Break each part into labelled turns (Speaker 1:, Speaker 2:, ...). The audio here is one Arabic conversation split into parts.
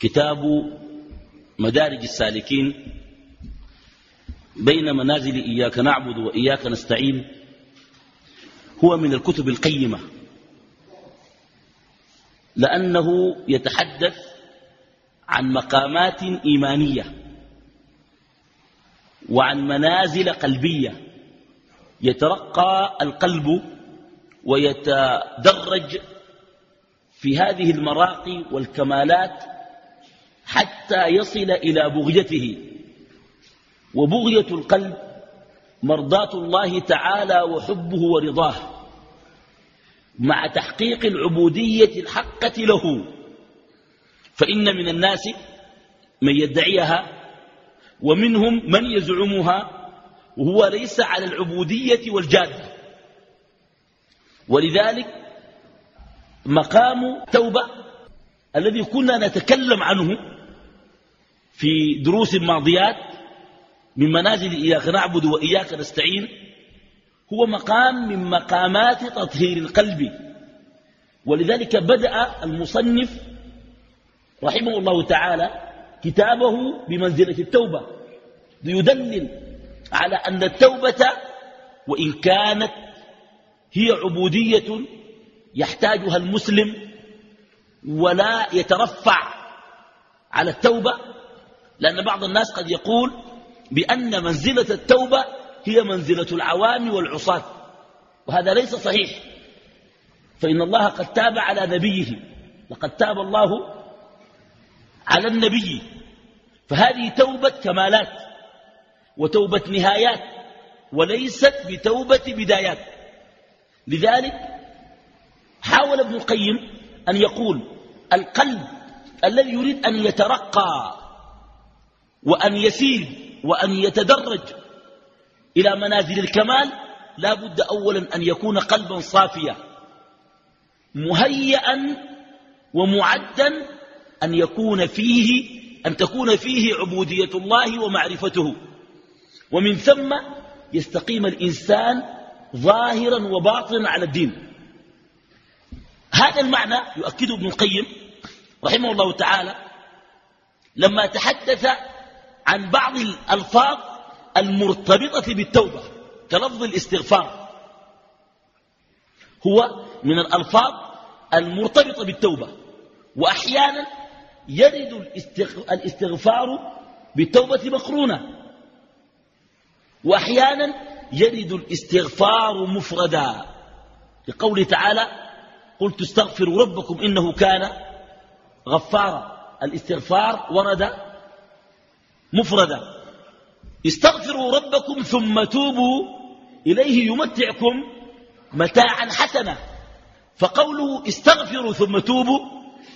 Speaker 1: كتاب مدارج السالكين بين منازل إياك نعبد وإياك نستعين هو من الكتب القيمة. لأنه يتحدث عن مقامات إيمانية وعن منازل قلبية. يترقى القلب ويتدرج في هذه المراقي والكمالات حتى يصل إلى بغيته. وبغية القلب مرضاة الله تعالى وحبه ورضاه. مع تحقيق العبودية الحقة له. فإن من الناس من يدعيها ومنهم من يزعمها وهو ليس على العبودية والجادة. ولذلك مقام توبة الذي كنا نتكلم عنه في دروس الماضيات من منازل إياك نعبد وإياك نستعين هو مقام من مقامات تطهير القلب. ولذلك بدأ المصنف رحمه الله تعالى كتابه بمنزلة التوبة ليدلل على أن التوبة وإن كانت هي عبودية يحتاجها المسلم ولا يترفع على التوبة لأن بعض الناس قد يقول بأن منزلة التوبة هي منزلة العوام والعصاة. وهذا ليس صحيح. فإن الله قد تاب على نبيه. لقد تاب الله على النبي. فهذه توبة كمالات وتوبة نهايات وليست بتوبة بدايات. لذلك حاول ابن القيم أن يقول القلب الذي يريد أن يترقى وأن يسير وأن يتدرج إلى منازل الكمال لا بد أولا أن يكون قلبا صافيا مهيئا ومعدا أن يكون فيه أن تكون فيه عبودية الله ومعرفته. ومن ثم يستقيم الإنسان ظاهرا وباطنا على الدين. هذا المعنى يؤكده ابن القيم رحمه الله تعالى لما تحدث عن بعض الألفاظ المرتبطة بالتوبة كلفظ الاستغفار. هو من الألفاظ المرتبطة بالتوبة. وأحيانا يرد الاستغفار بالتوبة مقرونة. وأحيانا يرد الاستغفار مفردا. لقوله تعالى قلت استغفروا ربكم إنه كان غفارا. الاستغفار ورد مفردا استغفروا ربكم ثم توبوا إليه يمتعكم متاعا حسنا. فقوله استغفروا ثم توبوا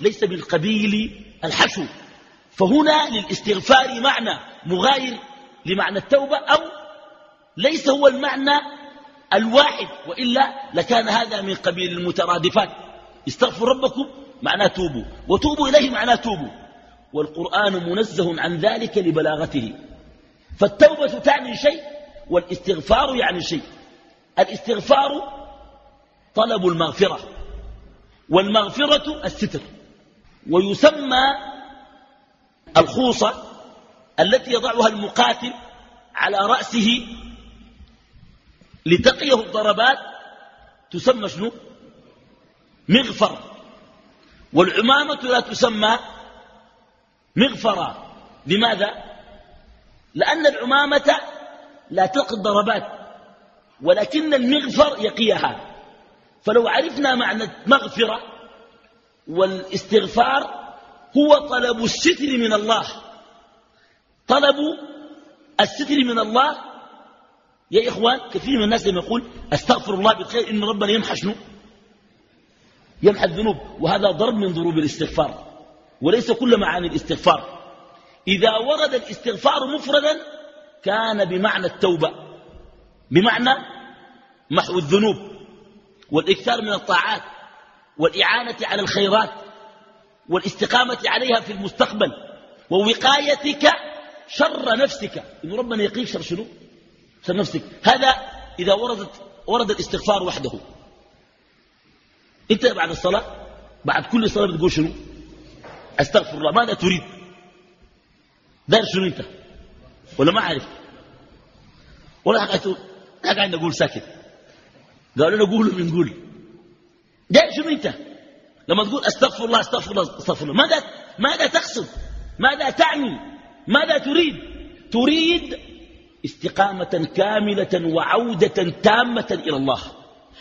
Speaker 1: ليس من قبيل الحشو. فهنا للاستغفار معنى مغاير لمعنى التوبة أو ليس هو المعنى الواحد وإلا لكان هذا من قبيل المترادفات. استغفروا ربكم معناه توبوا وتوبوا إليه معناه توبوا. والقرآن منزه عن ذلك لبلاغته. فالتوبة تعني شيء والاستغفار يعني شيء. الاستغفار طلب المغفرة والمغفرة الستر ويسمى الخوصة التي يضعها المقاتل على رأسه لتقيه الضربات تسمى شنو؟ مغفر. والعمامة لا تسمى مغفرة. لماذا؟ لأن العمامة لا تلقي الضربات ولكن المغفر يقيها. فلو عرفنا معنى مغفرة والاستغفار هو طلب الستر من الله. طلب الستر من الله. يا إخوان كثير من الناس لما يقول أستغفر الله بالخير إن ربنا يمحى شنو؟ يمحى الذنوب وهذا ضرب من ضروب الاستغفار. وليس كل معاني الاستغفار. إذا ورد الاستغفار مفردا كان بمعنى التوبة بمعنى محو الذنوب والإكثار من الطاعات والإعانة على الخيرات والاستقامة عليها في المستقبل ووقايتك شر نفسك. إن ربنا يقيك شر شنو؟ شر نفسك. هذا إذا وردت ورد الاستغفار وحده. انت بعد الصلاة بعد كل صلاة بتقول شنو؟ أستغفر الله ماذا تريد؟ دار شنو أنت؟ ولا ما عارف ولا حقا قاعد نقول ساكت. قالوا لنا قولوا بنقول دار شنو أنت؟ لما تقول أستغفر الله أستغفر الله أستغفر الله. ماذا ماذا تقصد؟ ماذا تعني؟ ماذا تريد؟ تريد استقامة كاملة وعودة تامة إلى الله.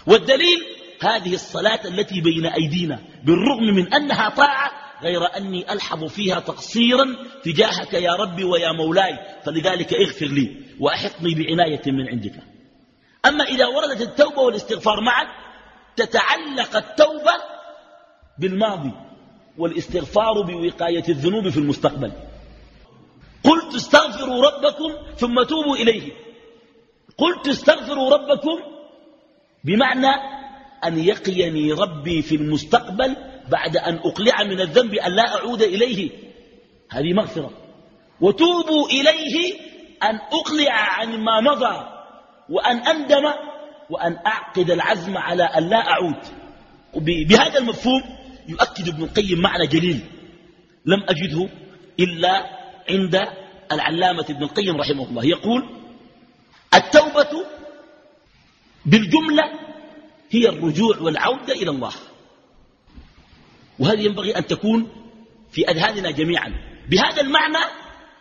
Speaker 1: والدليل هذه الصلاة التي بين أيدينا بالرغم من أنها طاعة غير أني ألحظ فيها تقصيرا تجاهك يا ربي ويا مولاي فلذلك اغفر لي وأحطني بعناية من عندك. أما إذا وردت التوبة والاستغفار معا تتعلق التوبة بالماضي والاستغفار بوقاية الذنوب في المستقبل. قلت استغفروا ربكم ثم توبوا إليه. قلت استغفروا ربكم بمعنى أن يقيني ربي في المستقبل بعد أن أقلع من الذنب أن لا أعود إليه. هذه مغفرة. وتوبوا إليه أن أقلع عن ما مضى وأن أندم وأن أعقد العزم على أن لا أعود. بهذا المفهوم يؤكد ابن القيم معنى جليل لم أجده إلا عند العلامة ابن القيم رحمه الله. يقول التوبة بالجملة هي الرجوع والعودة إلى الله. وهذه ينبغي أن تكون في أذهاننا جميعا؟ بهذا المعنى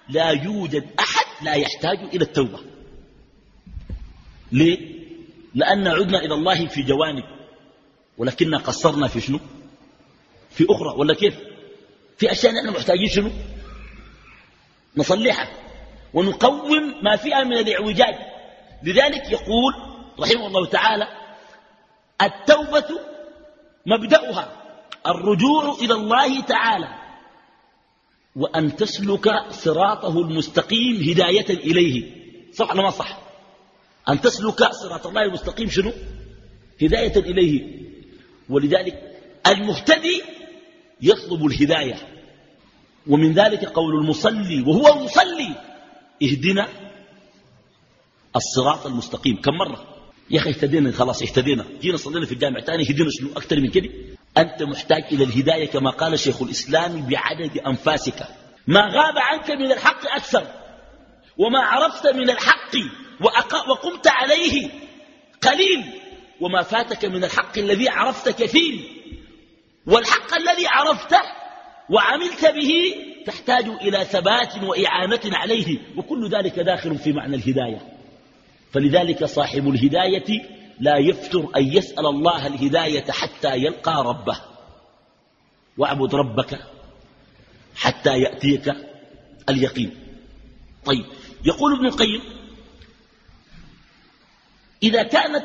Speaker 1: لا يوجد أحد لا يحتاج إلى التوبة. ليه؟ لأن عدنا إلى الله في جوانب ولكننا قصرنا في شنو؟ في أخرى. ولا كيف؟ في أشياء نحن محتاجين شنو؟ نصلحها. ونقوم ما فيها من الإعوجاج. لذلك يقول رحمه الله تعالى التوبة مبدأها. الرجوع إلى الله تعالى وأن تسلك صراطه المستقيم هداية إليه. صح ولا ما صح؟ أن تسلك صراط الله المستقيم شنو؟ هداية إليه. ولذلك المهتدي يطلب الهداية. ومن ذلك قول المصلي وهو مصلي اهدنا الصراط المستقيم. كم مرة؟ يا أخي اهتدينا خلاص اهتدينا. جينا صلينا في الجامع تاني اهدنا شنو؟ أكثر من كده؟ أنت محتاج إلى الهداية كما قال شيخ الإسلام بعدد أنفاسك. ما غاب عنك من الحق أكثر وما عرفت من الحق وقمت عليه قليل وما فاتك من الحق الذي عرفت كثير والحق الذي عرفته وعملت به تحتاج إلى ثبات وإعانة عليه وكل ذلك داخل في معنى الهداية. فلذلك صاحب الهداية لا يفتر أن يسأل الله الهداية حتى يلقى ربه. واعبد ربك حتى يأتيك اليقين. طيب يقول ابن القيم إذا كانت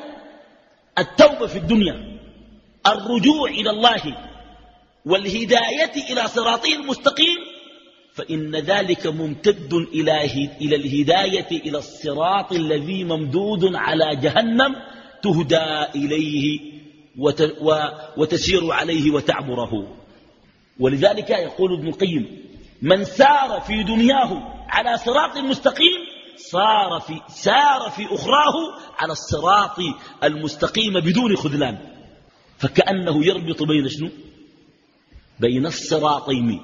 Speaker 1: التوبة في الدنيا الرجوع إلى الله والهداية إلى صراطه المستقيم فإن ذلك ممتد إلى, الهداية إلى الصراط الذي ممدود على جهنم تهدى إليه وتسير عليه وتعبره ولذلك يقول ابن القيم من سار في دنياه على صراط مستقيم صار في سار في أخراه على الصراط المستقيم بدون خذلان. فكأنه يربط بين شنو؟ بين الصراطين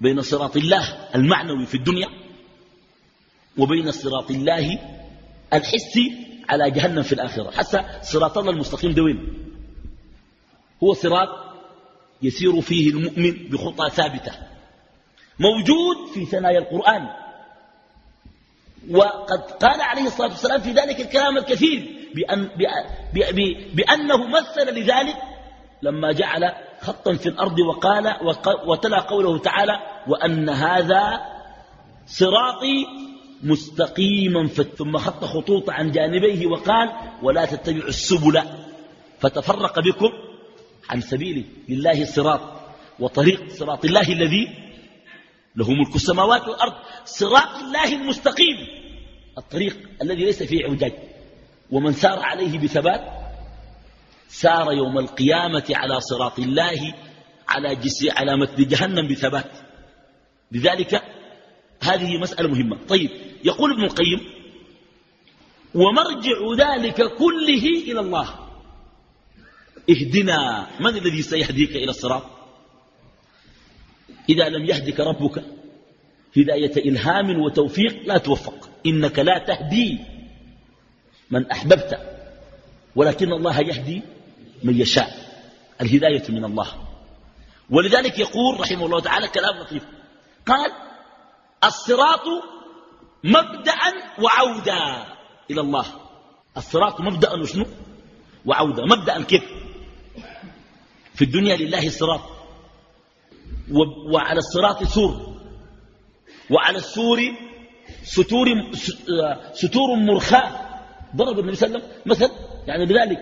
Speaker 1: بين صراط الله المعنوي في الدنيا وبين صراط الله الحسي على جهنم في الآخرة. حتى صراط الله المستقيم ده وين هو صراط يسير فيه المؤمن بخطى ثابتة. موجود في ثنايا القرآن. وقد قال عليه الصلاة والسلام في ذلك الكلام الكثير بأن بأنه مثل لذلك لما جعل خطا في الأرض وقال وتلا قوله تعالى وأن هذا صراطي مستقيما ثم خط خطوط عن جانبيه وقال ولا تتبعوا السبل. فتفرق بكم عن سبيله لله الصراط وطريق صراط الله الذي له ملك السماوات والأرض. صراط الله المستقيم الطريق الذي ليس فيه عوجاج ومن سار عليه بثبات سار يوم القيامة على صراط الله على, على متن جهنم بثبات. لذلك هذه مسألة مهمة. طيب يقول ابن القيم ومرجع ذلك كله إلى الله. اهدنا. من الذي سيهديك إلى الصراط؟ إذا لم يهدك ربك هداية إلهام وتوفيق لا توفق. إنك لا تهدي من أحببت ولكن الله يهدي من يشاء. الهداية من الله. ولذلك يقول رحمه الله تعالى كلام لطيف. قال الصراط مبدأ وعودة إلى الله. الصراط مبدأ وشنو؟ وعودة مبدأ كيف؟ في الدنيا لله الصراط. وعلى الصراط سور. وعلى السور ستور, ستور مرخاة. ضرب النبي صلى الله عليه وسلم مثل؟ يعني بذلك.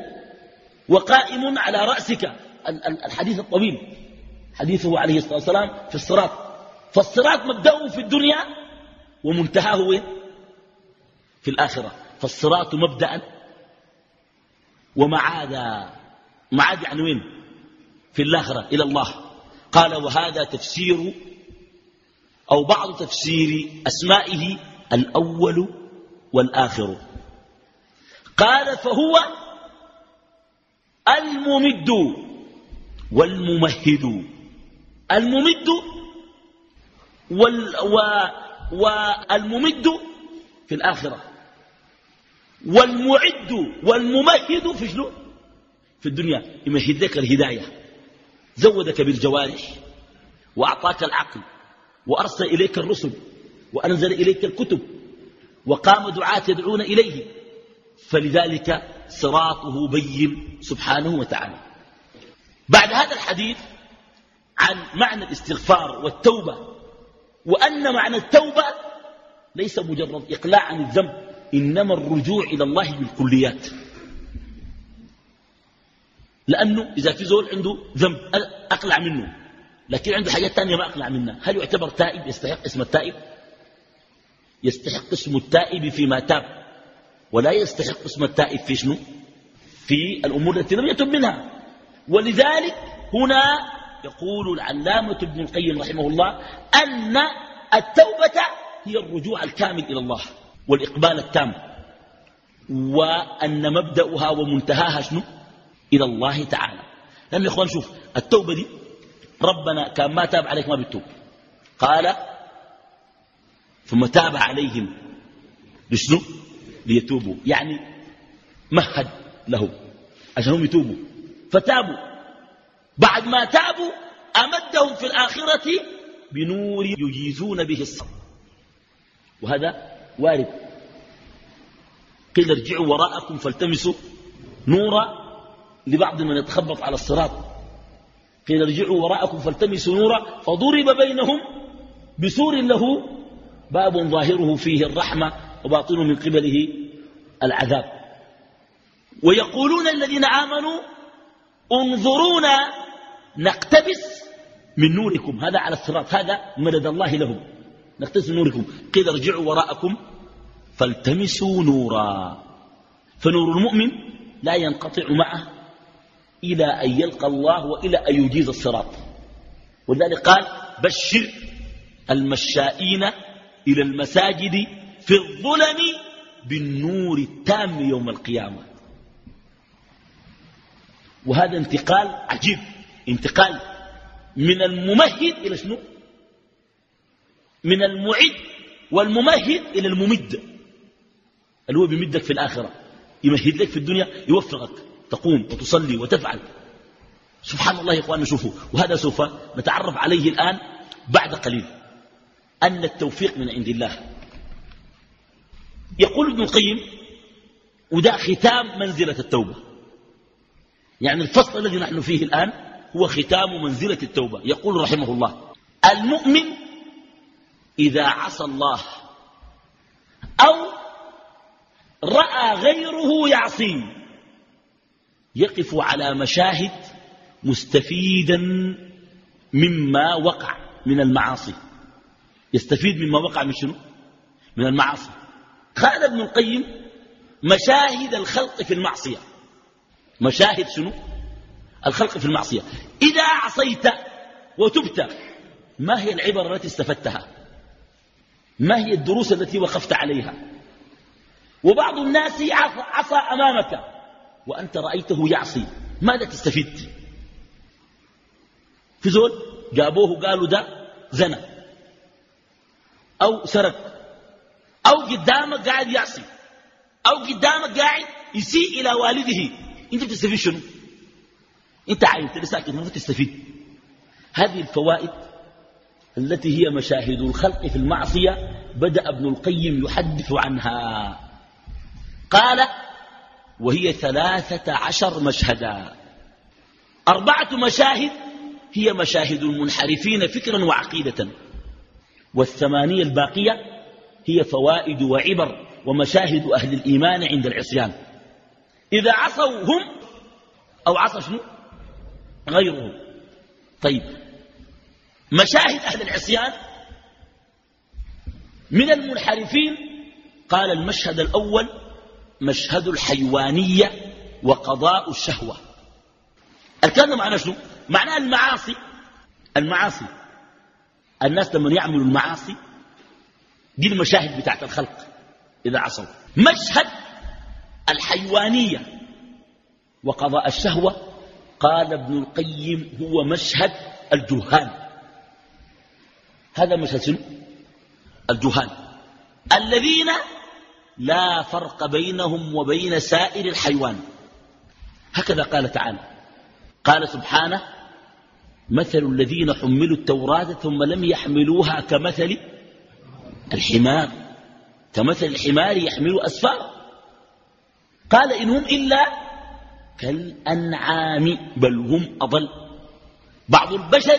Speaker 1: وقائم على رأسك. الحديث الطويل. حديثه عليه الصلاة والسلام في الصراط. فالصراط مبدأه في الدنيا ومنتهاه وين؟ في الآخرة. فالصراط مبدأ ومعاد معاد يعني وين؟ في الآخرة إلى الله. قال وهذا تفسير أو بعض تفسير أسمائه الأول والآخر. قال فهو الممد والممهد. الممد وال و والممد في الآخرة. والمعد والممهد في شنو؟ في الدنيا. يمهد لك الهداية. زودك بالجوارح وأعطاك العقل وأرسل إليك الرسل وأنزل إليك الكتب وقام دعاة يدعون إليه. فلذلك صراطه بين سبحانه وتعالى. بعد هذا الحديث عن معنى الاستغفار والتوبة وأن معنى التوبة ليس مجرد إقلاع عن الذنب إنما الرجوع إلى الله بالكليات. لأنه إذا في زول عنده ذنب أقلع منه. لكن عنده حاجات تانية ما أقلع منها. هل يعتبر تائب؟ يستحق اسم التائب؟ يستحق اسم التائب فيما تاب. ولا يستحق اسم التائب في شنو؟ في الأمور التي لم يتب منها. ولذلك هنا يقول العلامة ابن القيم رحمه الله أن التوبة هي الرجوع الكامل إلى الله والإقبال التام وأن مبدأها ومنتهاها شنو؟ إلى الله تعالى. لأن يا إخوان شوف التوبة دي ربنا كان ما تاب عليك ما بتوب قال ثم تاب عليهم لشنو؟ ليتوبوا. يعني مهد لهم عشان هم يتوبوا. فتابوا. بعد ما تابوا أمدهم في الآخرة بنور يجيزون به الصبر. وهذا وارد. قيل ارجعوا وراءكم فالتمسوا نورا لبعض من يتخبط على الصراط. قيل ارجعوا وراءكم فالتمسوا نورا فضرب بينهم بسور له باب ظاهره فيه الرحمة وباطنه من قبله العذاب. ويقولون الذين آمنوا انظرونا نقتبس من نوركم. هذا على الصراط. هذا مدد الله لهم. نقتبس من نوركم. قيل ارجعوا وراءكم فالتمسوا نورا. فنور المؤمن لا ينقطع معه إلى أن يلقى الله وإلى أن يجيز الصراط. ولذلك قال بشر المشائين إلى المساجد في الظلم بالنور التام يوم القيامة. وهذا انتقال عجيب. انتقال من الممهد إلى شنو؟ من المعد والممهد إلى الممد. اللي هو بيمدك في الآخرة؟ يمهد لك في الدنيا يوفقك تقوم وتصلي وتفعل. سبحان الله يا إخواننا شوفوا وهذا سوف نتعرف عليه الآن بعد قليل. أن التوفيق من عند الله. يقول ابن القيم وده ختام منزلة التوبة. يعني الفصل الذي نحن فيه الآن هو ختام منزلة التوبة. يقول رحمه الله المؤمن إذا عصى الله أو رأى غيره يعصيه يقف على مشاهد مستفيدا مما وقع من المعاصي. يستفيد مما وقع من شنو؟ من المعاصي. قال ابن القيم مشاهد الخلق في المعصية. مشاهد شنو؟ الخلق في المعصية. إذا عصيت وتبت ما هي العبر التي استفدتها؟ ما هي الدروس التي وقفت عليها؟ وبعض الناس عصى أمامك وأنت رأيته يعصي. ماذا تستفيد؟ في زول جابوه قالوا ده زنى أو سرق. أو قدامك قاعد يعصي. أو قدامك قاعد يسيء إلى والده. أنت بتستفيد شنو؟ أنت عايز تلساك ما تستفيد. هذه الفوائد التي هي مشاهد الخلق في المعصية بدأ ابن القيم يحدث عنها. قال وهي ثلاثة عشر مشهدا. أربعة مشاهد هي مشاهد المنحرفين فكرا وعقيدة. والثمانية الباقية هي فوائد وعبر ومشاهد أهل الإيمان عند العصيان. إذا عصوا هم أو عصى شنو؟ غيرهم طيب. مشاهد أهل العصيان من المنحرفين قال المشهد الأول مشهد الحيوانية وقضاء الشهوة. الكلام معناه شنو؟ معناه المعاصي. المعاصي. الناس لما يعملوا المعاصي دي المشاهد بتاعت الخلق إذا عصوا. مشهد الحيوانية وقضاء الشهوة قال ابن القيم هو مشهد الجهال. هذا مشهد شنو؟ الجهال. الذين لا فرق بينهم وبين سائر الحيوان. هكذا قال تعالى. قال سبحانه مثل الذين حملوا التوراة ثم لم يحملوها كمثل الحمار. كمثل الحمار يحمل أسفار قال إن هم إلا كالأنعام بل هم أضل. بعض البشر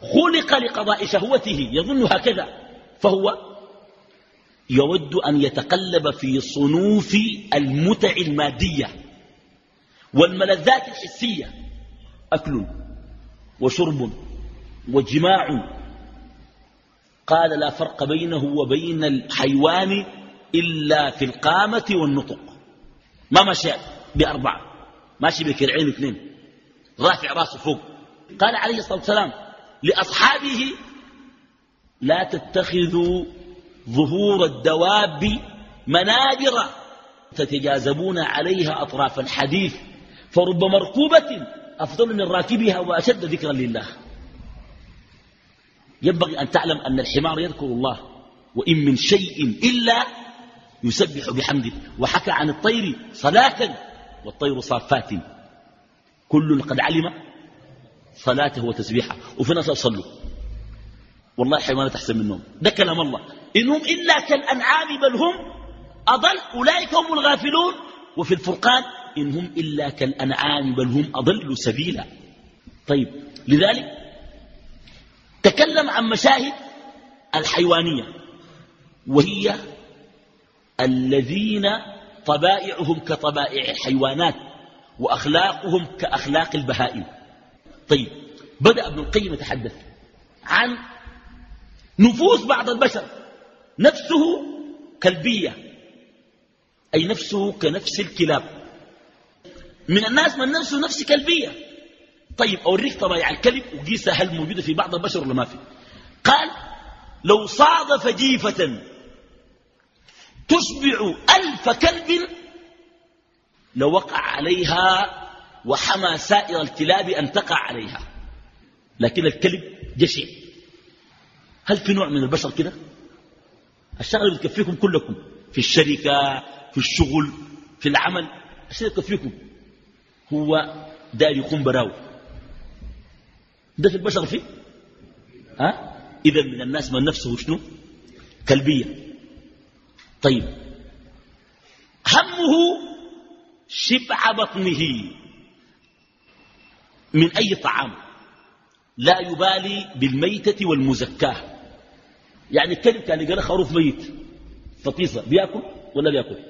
Speaker 1: خلق لقضاء شهوته يظن هكذا. فهو يود أن يتقلب في صنوف المتع المادية والملذات الحسية. أكل وشرب وجماع. قال لا فرق بينه وبين الحيوان إلا في القامة والنطق. ما مشى؟ بأربعة ماشي بكرعين اثنين. رافع راسه فوق. قال عليه الصلاة والسلام لأصحابه لا تتخذوا ظهور الدواب منابر تتجاذبون عليها أطراف الحديث فرب مركوبة أفضل من راكبها وأشد ذكرا لله. ينبغي أن تعلم أن الحمار يذكر الله وإن من شيء إلا يسبح بحمده. وحكى عن الطير صلاة والطير صافات. كل قد علم صلاته وتسبيحه. وفي ناس يصلوا والله الحيوانات أحسن منهم. ده كلام الله. إنهم إلا كالأنعام بل هم أضل. أولئك هم الغافلون. وفي الفرقان إنهم إلا كالأنعام بل هم أضل سبيلا. طيب لذلك تكلم عن مشاهد الحيوانية. وهي الذين طبائعهم كطبائع الحيوانات وأخلاقهم كأخلاق البهائم. طيب بدأ ابن القيم يتحدث عن نفوس بعض البشر. نفسه كلبية أي نفسه كنفس الكلاب. من الناس من نفسه نفس كلبية طيب أوريك طبيعة الكلب وقيسها هل موجودة في بعض البشر ولا ما في؟ قال لو صادف جيفة تشبع ألف كلب لوقع عليها وحمى سائر الكلاب أن تقع عليها. لكن الكلب جشع. هل في نوع من البشر كده؟ الشغل يكفيكم كلكم في الشركة في الشغل في العمل. الشيء يكفيكم. هو داير يقوم براو ده في البشر فيه؟ ها؟ إذا من الناس من نفسه شنو؟ كلبية. طيب. همه شبع بطنه من أي طعام؟ لا يبالي بالميتة والمزكاة. يعني الكلب كان يلقى خروف ميت فطيسة بيأكل ولا بيأكل؟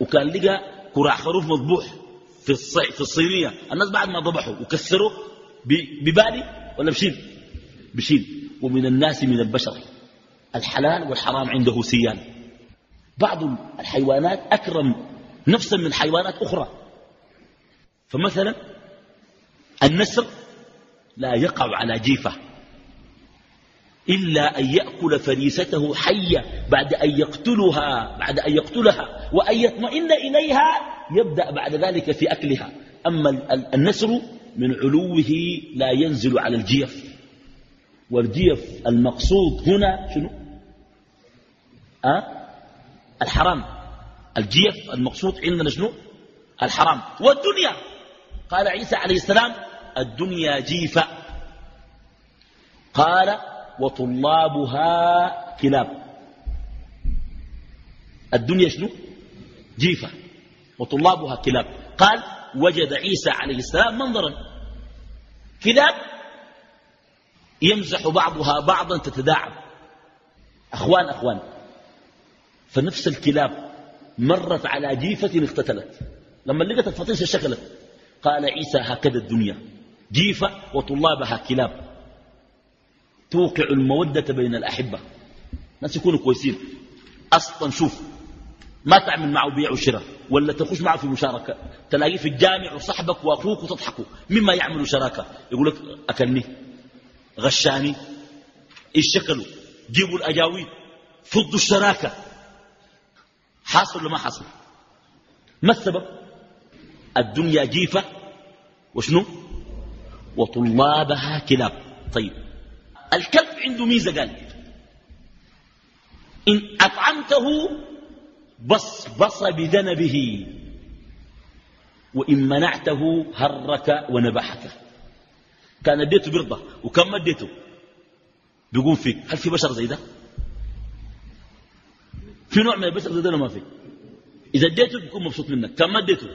Speaker 1: وكان لقى كراع خروف مذبوح في, الصي... في الصينية. الناس بعد ما ذبحوا وكسروا ببالي ولا بشيل؟ بشيل. ومن الناس من البشر. الحلال والحرام عنده سيان بعض الحيوانات أكرم نفسا من حيوانات أخرى. فمثلا النسر لا يقع على جيفة إلا أن يأكل فريسته حية بعد أن يقتلها بعد أن يقتلها وأن يطمئن إليها يبدأ بعد ذلك في أكلها. أما النسر من علوه لا ينزل على الجيف. والجيف المقصود هنا شنو؟ الحرام. الجيف المقصود عندنا شنو؟ الحرام. والدنيا. قال عيسى عليه السلام الدنيا جيفة. قال وطلابها كلاب. الدنيا شنو؟ جيفة. وطلابها كلاب. قال وجد عيسى عليه السلام منظرا. كلاب يمزح بعضها بعضا تتداعب. أخوان أخوان. فنفس الكلاب مرت على جيفة اقتتلت لما لقت الفطيسة شكلت قال عيسى هكذا الدنيا. جيفة وطلابها كلاب. توقع المودة بين الأحبة. ناس يكونوا كويسين. أصلا شوف ما تعمل معه بيع وشراء ولا تخش معه في مشاركة. تلاقيه في الجامع وصحبك وأخوك وتضحكوا. مما يعملوا شراكة. يقول لك أكلني. غشاني. إيش شكله جيبوا الأجاويد فضوا الشراكة. حاصل ولا ما حاصل؟ ما السبب؟ الدنيا جيفة وشنو؟ وطلابها كلاب. طيب الكلب عنده ميزة قال إن أطعمته بص بص بذنبه وإن منعته هرك ونبحك. كان اديته برضه وكم اديته؟ بيقوم فيك هل في بشر زي ده؟ في نوع من البشر ده ما في. إذا اديته بيكون مبسوط منك. كم اديته.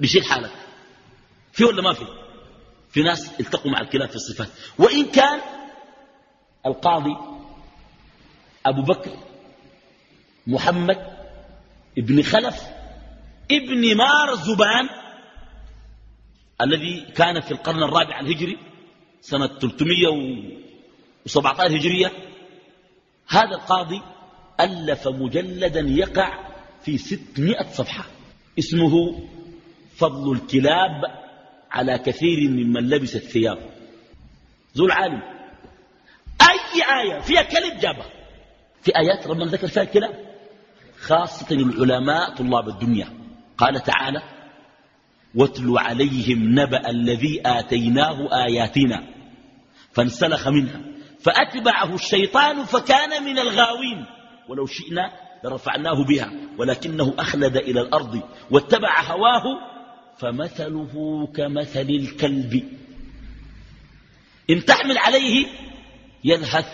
Speaker 1: بيشيل حالك. في ولا ما في؟ في ناس التقوا مع الكلاب في الصفات. وإن كان القاضي أبو بكر محمد ابن خلف ابن مار الزبان الذي كان في القرن الرابع الهجري سنة 317 هجرية هذا القاضي ألف مجلدا يقع في 600 صفحة. اسمه فضل الكلاب على كثير ممن لبس الثياب. ذو العالم. أي آية فيها كلب جابها؟ في آيات ربنا ذكر فيها الكلاب خاصة العلماء طلاب الدنيا. قال تعالى واتل عليهم نبأ الذي آتيناه آياتنا فانسلخ منها فأتبعه الشيطان فكان من الغاوين. ولو شئنا لرفعناه بها ولكنه أخلد إلى الأرض واتبع هواه فمثله كمثل الكلب. إن تحمل عليه يلهث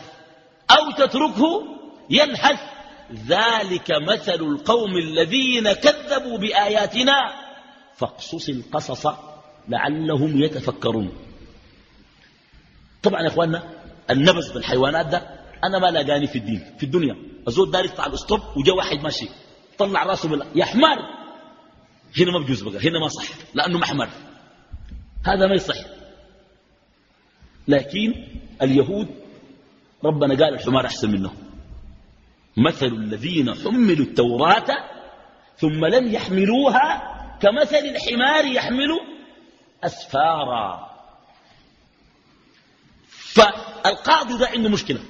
Speaker 1: أو تتركه يلهث ذلك مثل القوم الذين كذبوا بآياتنا فاقصص القصص لعلهم يتفكرون. طبعا يا إخواننا النبس بالحيوانات ده أنا ما لاقاني في الدين في الدنيا. الزول دار يقطع الاسطب وجا واحد ماشي طلع راسه بالله يا حمار! هنا ما بجوز بقى هنا ما صح لأنه محمر هذا ما يصح. لكن اليهود ربنا قال الحمار أحسن منه. مثل الذين حملوا التوراة ثم لم يحملوها كمثل الحمار يحمل أسفارا. فالقاضي ده عنده مشكلة.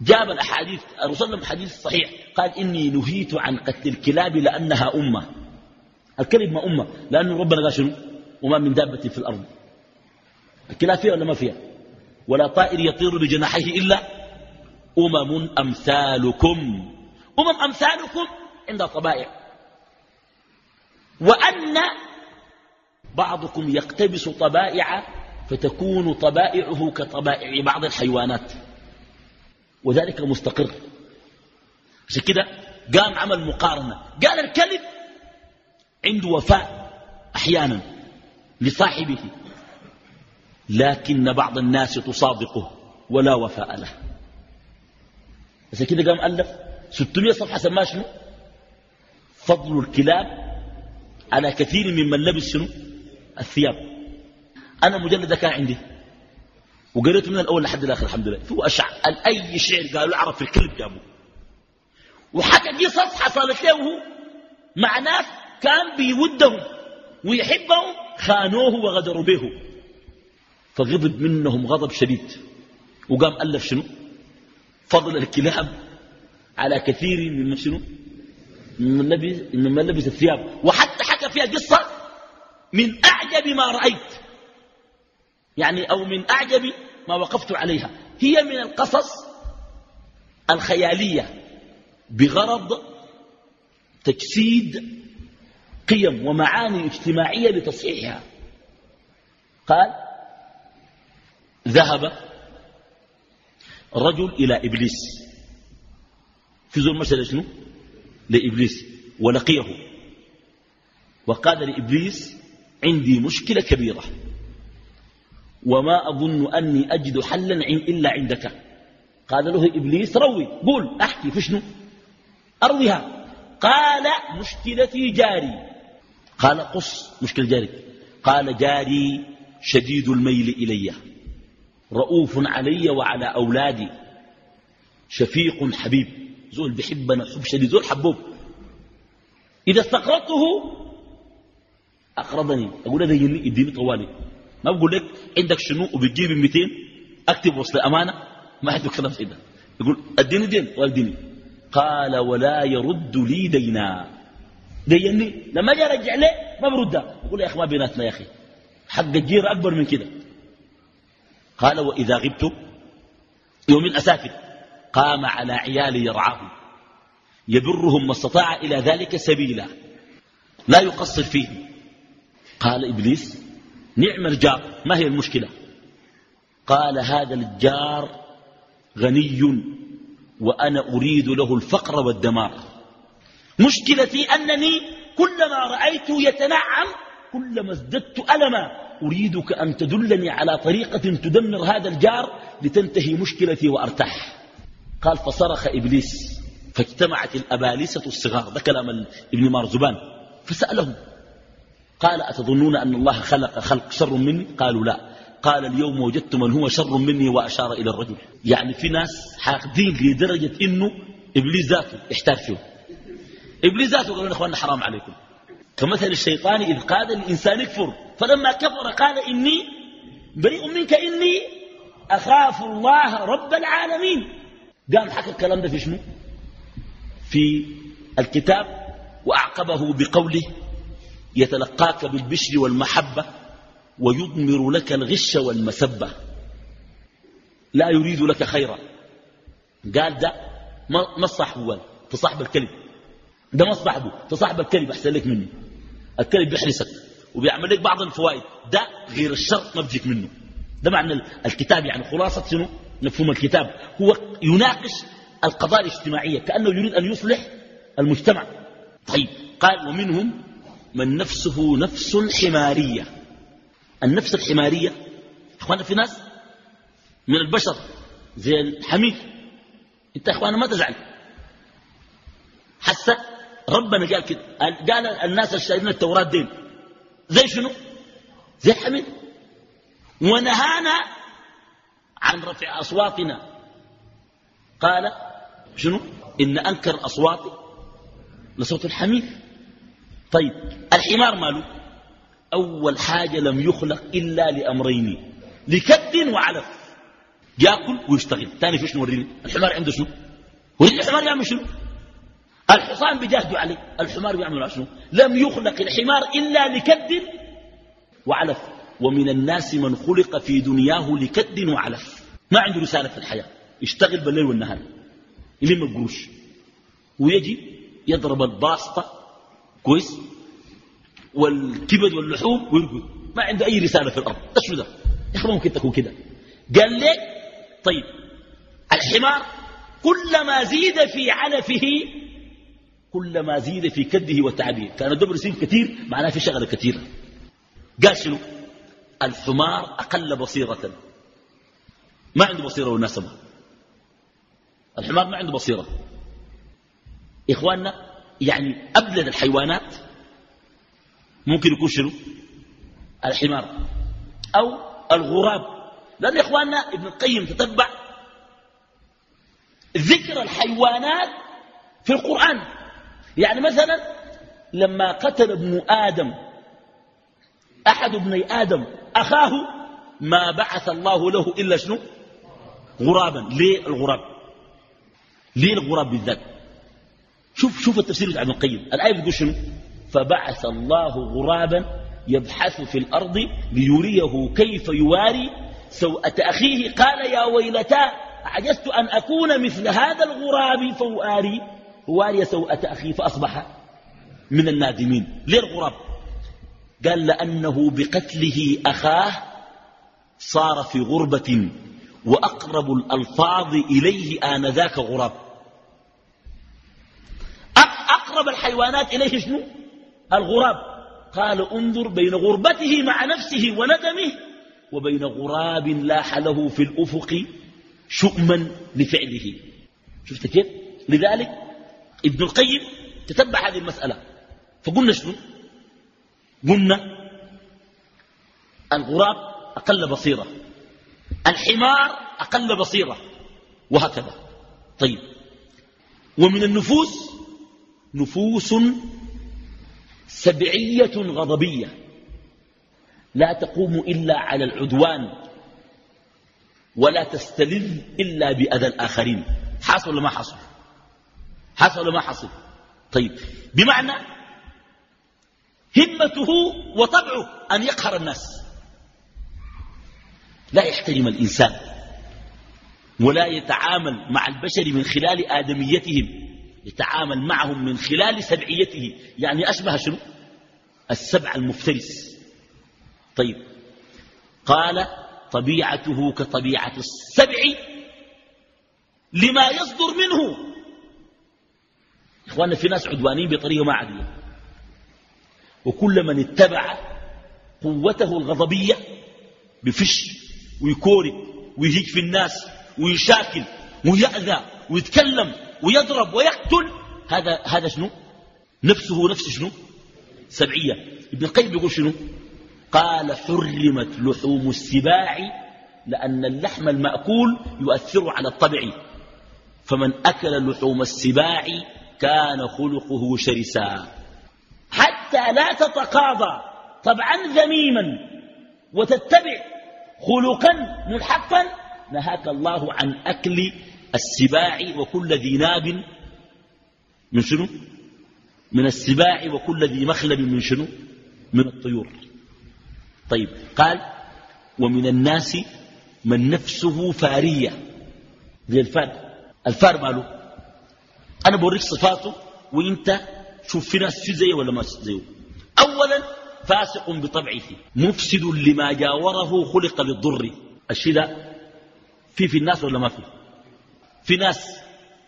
Speaker 1: جاب الأحاديث الرسول حديث صحيح. قال إني نهيت عن قتل الكلاب لأنها أمة. الكلب ما أمة لأنه ربنا قال شنو؟ وما من دابة في الأرض. الكلاب فيها ولا ما فيها؟ ولا طائر يطير بجناحيه إلا أمم أمثالكم. أمم أمثالكم عند طبائع وأن بعضكم يقتبس طبائع فتكون طبائعه كطبائع بعض الحيوانات. وذلك مستقر. عشان كده قام عمل مقارنة. قال الكلب عنده وفاء أحيانا لصاحبه لكن بعض الناس تصادقه ولا وفاء له. عشان كده قام ألف 600 صفحة سماه شنو؟ فضل الكلاب على كثير ممن لبس شنو؟ الثياب. أنا مجلد كان عندي. وقريته من الأول لحد الآخر الحمد لله. هو أشعر أي شعر؟ قالوا العرب في الكلب جابوه. وحكى قصص حصلت له مع ناس كان بيودهم ويحبهم خانوه وغدروا به. فغضب منهم غضب شديد. وقام ألف شنو؟ فضل الكلاب على كثير من شنو؟ من من لبس الثياب. وحتى حكى فيها قصة من أعجب ما رأيت. يعني أو من أعجب ما وقفت عليها. هي من القصص الخيالية بغرض تجسيد قيم ومعاني اجتماعية لتصحيحها. قال ذهب رجل إلى إبليس. في زول مشى شنو؟ لإبليس ولقيه. وقال لإبليس عندي مشكلة كبيرة. وما أظن أني أجد حلا إلا عندك. قال له إبليس روي قول أحكي في شنو؟ قال مشكلتي جاري. قال قص مشكلة جاري. قال جاري شديد الميل إلي. رؤوف علي وعلى أولادي. شفيق حبيب. زول بحبنا حب شديد زول حبوب. إذا استقرضته أقرضني. أقول هذا يديني طوالي. ما بقول لك عندك شنو وبتجيب 200 أكتب وصل أمانة؟ ما حد كلام زي ده. يقول أديني دين. والديني قال ولا يرد لي دينا. ديني؟ لما أجي ارجع ليه؟ ما بردها يقول يا أخي ما بيناتنا يا أخي. حق الجير أكبر من كده. قال وإذا غبت يوم اسافر قام على عيالي يرعاهم. يبرهم ما استطاع إلى ذلك سبيلا. لا يقصر فيهم. قال إبليس نعم الجار ما هي المشكلة؟ قال هذا الجار غني وأنا أريد له الفقر والدمار. مشكلتي أنني كلما رأيته يتنعم كلما ازددت ألما أريدك أن تدلني على طريقة تدمر هذا الجار لتنتهي مشكلتي وأرتاح. قال فصرخ إبليس فاجتمعت الأبالسة الصغار ده كلام ابن مارزبان فسألهم قال أتظنون أن الله خلق خلق شر مني؟ قالوا لا. قال اليوم وجدت من هو شر مني وأشار إلى الرجل. يعني في ناس حاقدين لدرجة إنه إبليس ذاته يحتاج فيه إبليس ذاته قالوا إخواننا حرام عليكم. كمثل الشيطان إذ قال الإنسان يكفر فلما كفر قال إني بريء منك إني أخاف الله رب العالمين. قام حكى الكلام ده في شنو؟ في الكتاب وأعقبه بقوله يتلقاك بالبشر والمحبة ويضمر لك الغش والمسبة لا يريد لك خيرا. قال ده ما الصاحب تصاحب الكلب. ده ما صاحبه تصاحب الكلب أحسن لك منه. الكلب بيحرسك وبيعمل لك بعض الفوائد. ده غير الشرط ما بيجيك منه. ده معنى الكتاب يعني خلاصة شنو؟ مفهوم الكتاب. هو يناقش القضايا الاجتماعية كأنه يريد أن يصلح المجتمع. طيب قال ومنهم من نفسه نفس حمارية. النفس الحمارية اخوانا في ناس من البشر زي الحمير أنت اخوانا ما تزعل. حتى ربنا قال كده. قال الناس الشايلين التوراة دين. زي شنو؟ زي الحمير ونهانا عن رفع أصواتنا. قال شنو؟ إن أنكر أصواتي لصوت الحمير طيب الحمار ماله؟ أول حاجة لم يخلق إلا لأمرين لكد وعلف. يأكل ويشتغل. ثاني فيش نوريني الحمار عنده شنو؟ وريني الحمار يعمل شنو؟ الحصان بيجاهدوا عليه الحمار بيعمل شنو؟ لم يخلق الحمار إلا لكد وعلف. ومن الناس من خلق في دنياه لكد وعلف. ما عنده رسالة في الحياة. يشتغل بالليل والنهار. يلم القروش. ويجي يضرب الباسطة كويس؟ والكبد واللحوم ويرقد ما عنده أي رسالة في الأرض. ده شو ده يا أخي ممكن تكون كده. قال لك طيب الحمار كلما زيد في علفه كلما زيد في كده وتعبه كان الدبر يصير كثير معناه في شغلة كثيره قال شنو؟ الحمار أقل بصيرة. ما عنده بصيرة والناسبة الحمار ما عنده بصيرة. إخواننا يعني أبلد الحيوانات ممكن يكون شنو؟ الحمار أو الغراب. لأن يا إخواننا ابن القيم تتبع ذكر الحيوانات في القرآن. يعني مثلا لما قتل ابن آدم أحد ابني آدم أخاه ما بعث الله له إلا شنو؟ غرابا. ليه الغراب؟ ليه الغراب بالذات؟ شوف شوف التفسير بتاع ابن القيم. الآية بتقول شنو؟ فبعث الله غرابا يبحث في الأرض ليريه كيف يواري سوءة أخيه. قال يا ويلتا عجزت أن أكون مثل هذا الغراب فواري. واري سوءة أخي فأصبح من النادمين. ليه الغراب؟ قال لأنه بقتله أخاه صار في غربة وأقرب الألفاظ إليه آنذاك غراب. أقرب الحيوانات إليه شنو؟ الغراب. قال انظر بين غربته مع نفسه وندمه وبين غراب لاح له في الأفق شؤما لفعله. شفت كيف؟ لذلك ابن القيم تتبع هذه المسألة. فقلنا شنو؟ قلنا الغراب أقل بصيرة الحمار أقل بصيرة وهكذا. طيب. ومن النفوس نفوس سبعية غضبية لا تقوم إلا على العدوان ولا تستلذ إلا بأذى الآخرين. حصل ولا ما حصل؟ حصل ولا ما حصل؟ طيب بمعنى همته وطبعه أن يقهر الناس. لا يحترم الإنسان ولا يتعامل مع البشر من خلال آدميتهم. يتعامل معهم من خلال سبعيته. يعني أشبه شنو؟ السبع المفترس. طيب. قال طبيعته كطبيعة السبع لما يصدر منه. إخواننا في ناس عدوانين بطريقة ما عادية وكل من اتبع قوته الغضبية بفش ويكورك ويهيج في الناس ويشاكل ويأذى ويتكلم ويضرب ويقتل. هذا هذا شنو؟ نفسه نفس شنو؟ سبعية. ابن القيم بيقول شنو؟ قال حرمت لحوم السباع لأن اللحم المأكول يؤثر على الطبع. فمن أكل لحوم السباع كان خلقه شرسا. حتى لا تتقاضى طبعا ذميما وتتبع خلقا ملحقا نهاك الله عن أكل السباع وكل ذي ناب من شنو؟ من السباع وكل ذي مخلب من شنو؟ من الطيور. طيب قال ومن الناس من نفسه فارية. زي الفار. الفار ماله؟ أنا بوريك صفاته وإنت شوف في ناس في زيه ولا ما زيه. أولا فاسق بطبعه مفسد لما جاوره خلق للضر. الشيء ده؟ في في الناس ولا ما في؟ في ناس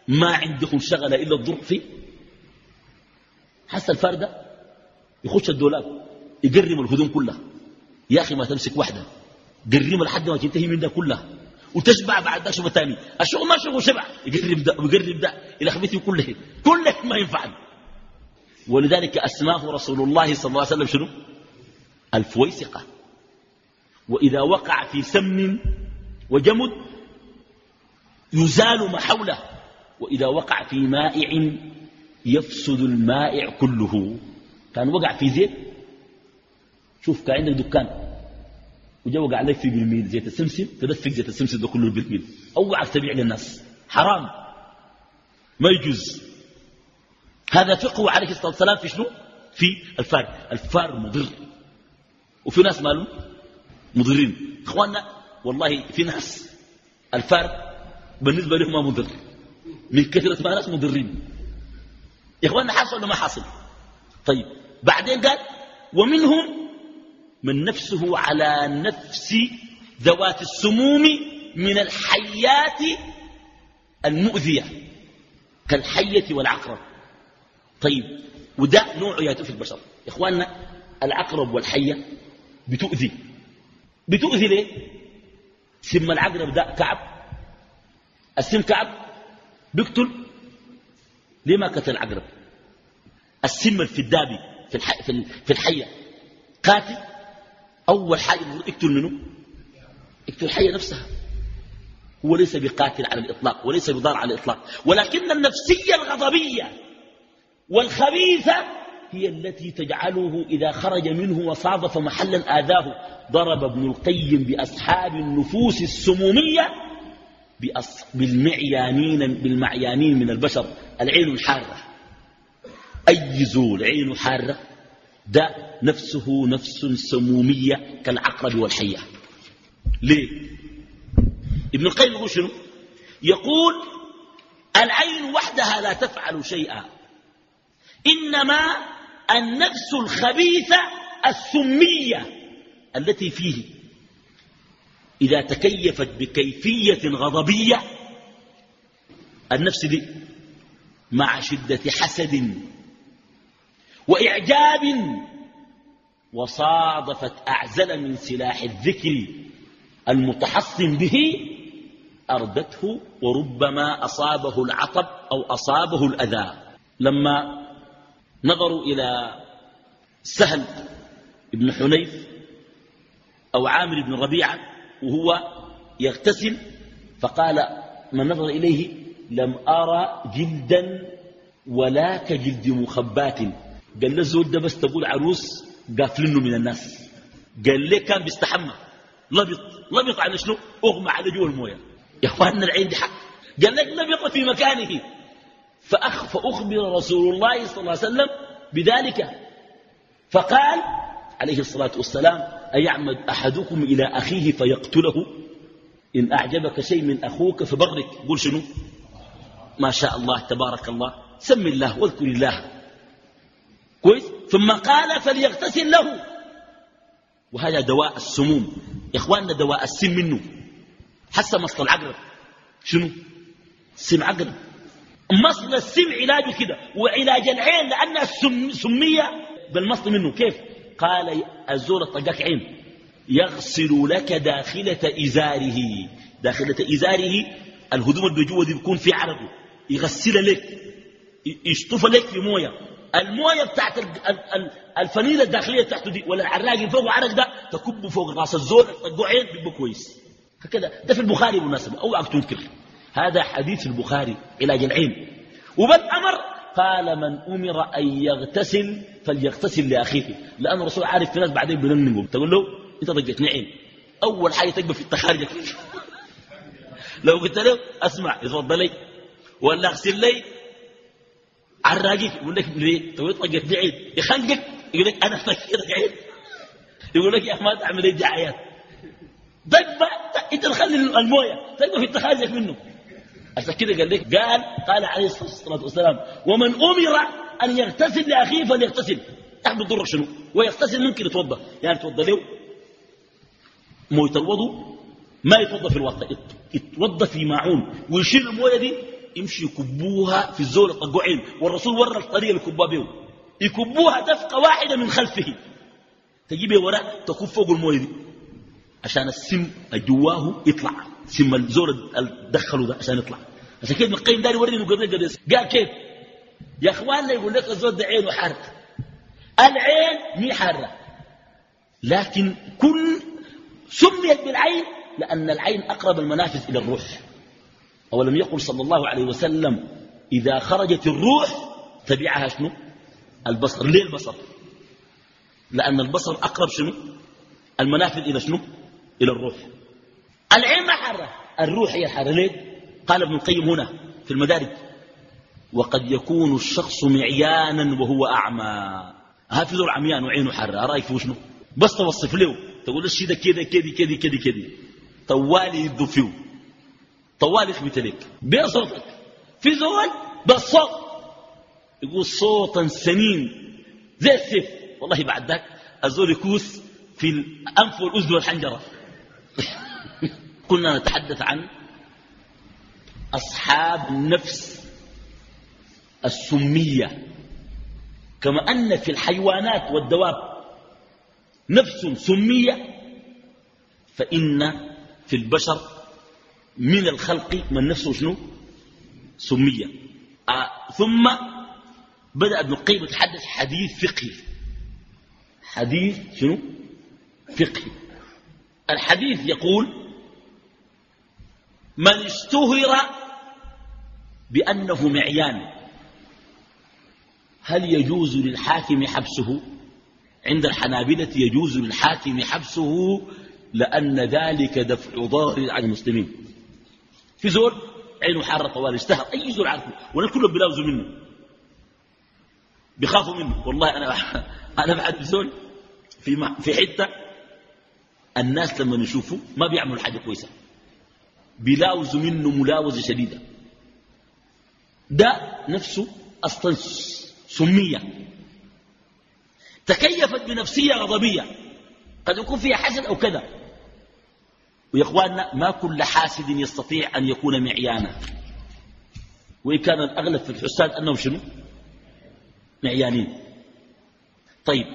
Speaker 1: ما عندهم شغلة إلا الضر فيه. حس الفردة يخش الدولاب يقرم الهدوم كلها. يا أخي ما تمسك واحدة قرمها لحد ما تنتهي من ده كلها وتشبع بعد ده شبه الشغل ما شغل شبع يقرب ده ويقرب ده إلى خبيثه كله. كله ما ينفع. ولذلك أسماه رسول الله صلى الله عليه وسلم شنو؟ الفويسقة. وإذا وقع في سمن وجمد يزال ما حوله. وإذا وقع في مائع يفسد المائع كله. كان وقع في زيت. شوف كان عندك دكان. وجا وقع عليك في بالميل زيت السمسم. تدفق زيت السمسم ده كله بالميل. أوعك تبيع للناس. حرام. ما يجوز. هذا فقه عليه الصلاة والسلام في شنو؟ في الفار الفار مضر. وفي ناس مالهم مضرين. إخواننا والله في ناس الفار بالنسبة لهم ما مضر. من كثرة ما ناس مضرين. يا إخواننا حصل ولا ما حصل طيب بعدين قال ومنهم من نفسه على نفس ذوات السموم من الحيات المؤذية كالحية والعقرب. طيب وده نوع ياتي في البشر. يا إخواننا العقرب والحية بتؤذي. بتؤذي ليه؟ سم العقرب ده كعب. السم كعب بيقتل ليه ما قتل العقرب السم الفدابي في, في الحية. قاتل أول حاجة يقتل منه؟ اقتل الحية نفسها. هو ليس بقاتل على الإطلاق وليس بضار على الإطلاق. ولكن النفسية الغضبية والخبيثة هي التي تجعله إذا خرج منه وصادف محلا آذاه. ضرب ابن القيم بأصحاب النفوس السمومية بالمعيانين, بالمعيانين من البشر العين الحارة. أي زول عين حارة ده نفسه نفس سمومية كالعقرب والحية. ليه؟ ابن القيم يقول شنو؟ يقول العين وحدها لا تفعل شيئا إنما النفس الخبيثة السمية التي فيه إذا تكيفت بكيفية غضبية النفس دي مع شدة حسد وإعجاب وصادفت أعزل من سلاح الذكر المتحصن به أردته وربما أصابه العطب أو أصابه الأذى. لما نظروا إلى سهل بن حنيف أو عامر بن ربيعة وهو يغتسل فقال من نظر إليه؟ لم أرى جلدا ولا كجلد مخبات. قال له الزول ده بس تقول عروس قافلنه من الناس. قال لي كان بيستحمى؟ لبط لبط على شنو؟ أغمى على جوا الموية. يا اخواننا العين دي حق. قال لك لبط في مكانه. فأخ فأخبر رسول الله صلى الله عليه وسلم بذلك. فقال عليه الصلاة والسلام أيعمد أحدكم إلى أخيه فيقتله؟ إن أعجبك شيء من أخوك فبرك قول شنو؟ ما شاء الله تبارك الله. سم الله واذكر الله. كويس؟ ثم قال فليغتسل له. وهذا دواء السموم. يا إخواننا دواء السم منه. حسب مصل العقرب. شنو؟ سم عقرب. مصل السم علاجه كده. وعلاج العين لأنها سمية بالمصل منه. كيف؟ قال الزور طقاك عين. يغسل لك داخلة إزاره. داخلة إزاره الهدوم اللي جوا دي بيكون في عرقه. يغسل لك يشطف لك في موية. الموية بتاعت الفنيله الداخلية بتاعته دي ولا العراق فوق عرق ده تكب فوق رأس الزول طقوا عين بيبقى كويس. هكذا. ده في البخاري بالمناسبة اوعك تنكر هذا حديث البخاري علاج العين. وبالأمر قال من أمر أن يغتسل فليغتسل لأخيه. لأن الرسول عارف في ناس بعدين بننقم تقول له أنت ضجتني عين. أول حاجة تقبل في التخارج. لو قلت له أسمع يتفضل لي ولا اغسل لي عراقك يقول لك ليه؟ تقول طقتني عين. يخنقك يقول لك أنا طقتك عين. يقول لك يا أخي ما تعمل دعايات. ضق إنت تخلي الموية تقبل في التخارج منه. عشان كده قال لك قال قال عليه الصلاة والسلام ومن أمر أن يغتسل لأخيه فليغتسل. تحت الضر شنو؟ ويغتسل ممكن يتوضا يعني يتوضا له موية الوضوء ما يتوضأ في الوضع يتوضأ في معون. ويشيل الموية دي يمشي يكبوها في الزول الطقوعين والرسول ورى الطريقة اللي يكبوها به يكبوها دفقة واحدة من خلفه. تجيبها وراء تكب فوق الموية دي. عشان السم جواه يطلع. سم الزور دخلوا ده عشان يطلع. عشان كده ابن القيم داري يوريني قبل قديس قال كيف؟ يا اخواننا يقول لك الزور ده عينه حار العين مي حاره لكن كل سميت بالعين لأن العين أقرب المنافذ إلى الروح. أولم يقل صلى الله عليه وسلم إذا خرجت الروح تبعها شنو؟ البصر. ليه البصر؟ لأن البصر أقرب شنو؟ المنافذ إلى شنو؟ إلى الروح. العين ما حارة الروح هي حارة ليه؟ قال ابن القيم هنا في المدارج وقد يكون الشخص معيانا وهو أعمى. هافذ العميان وعينه حارة رأيك في شنو بس توصف له. تقول الشيء ده؟ كده كده كده كده كده طوالي يدو فيه. طوالي يثبت لك؟ بصوتك في زول بالصوت يقول صوتا سمين. زي السيف. والله بعد ذاك الزول يكوس في الأنف والأذن والحنجرة. كنا نتحدث عن أصحاب النفس السمية. كما أن في الحيوانات والدواب نفس سمية فإن في البشر من الخلق من نفسه شنو؟ سمية. آه ثم بدأ ابن القيم يتحدث حديث فقهي. حديث شنو؟ فقهي. الحديث يقول من اشتهر بأنه معيان. هل يجوز للحاكم حبسه؟ عند الحنابلة يجوز للحاكم حبسه لأن ذلك دفع ضار عن المسلمين. في زول عينه حارة طوال اشتهر أي زول عارفه ولا كلهم بلاوزوا منه. بيخافوا منه والله أنا أنا بعد زول في في حتة الناس لما يشوفوا ما بيعملوا حاجة كويسة. بيلاوزوا منه ملاوزة شديدة. ده نفسه أصلا سمية. تكيفت بنفسية غضبية. قد يكون فيها حسد أو كذا. ويا إخواننا ما كل حاسد يستطيع أن يكون معيانا. وإن كان الأغلب في الحساد أنهم شنو؟ معيانين. طيب.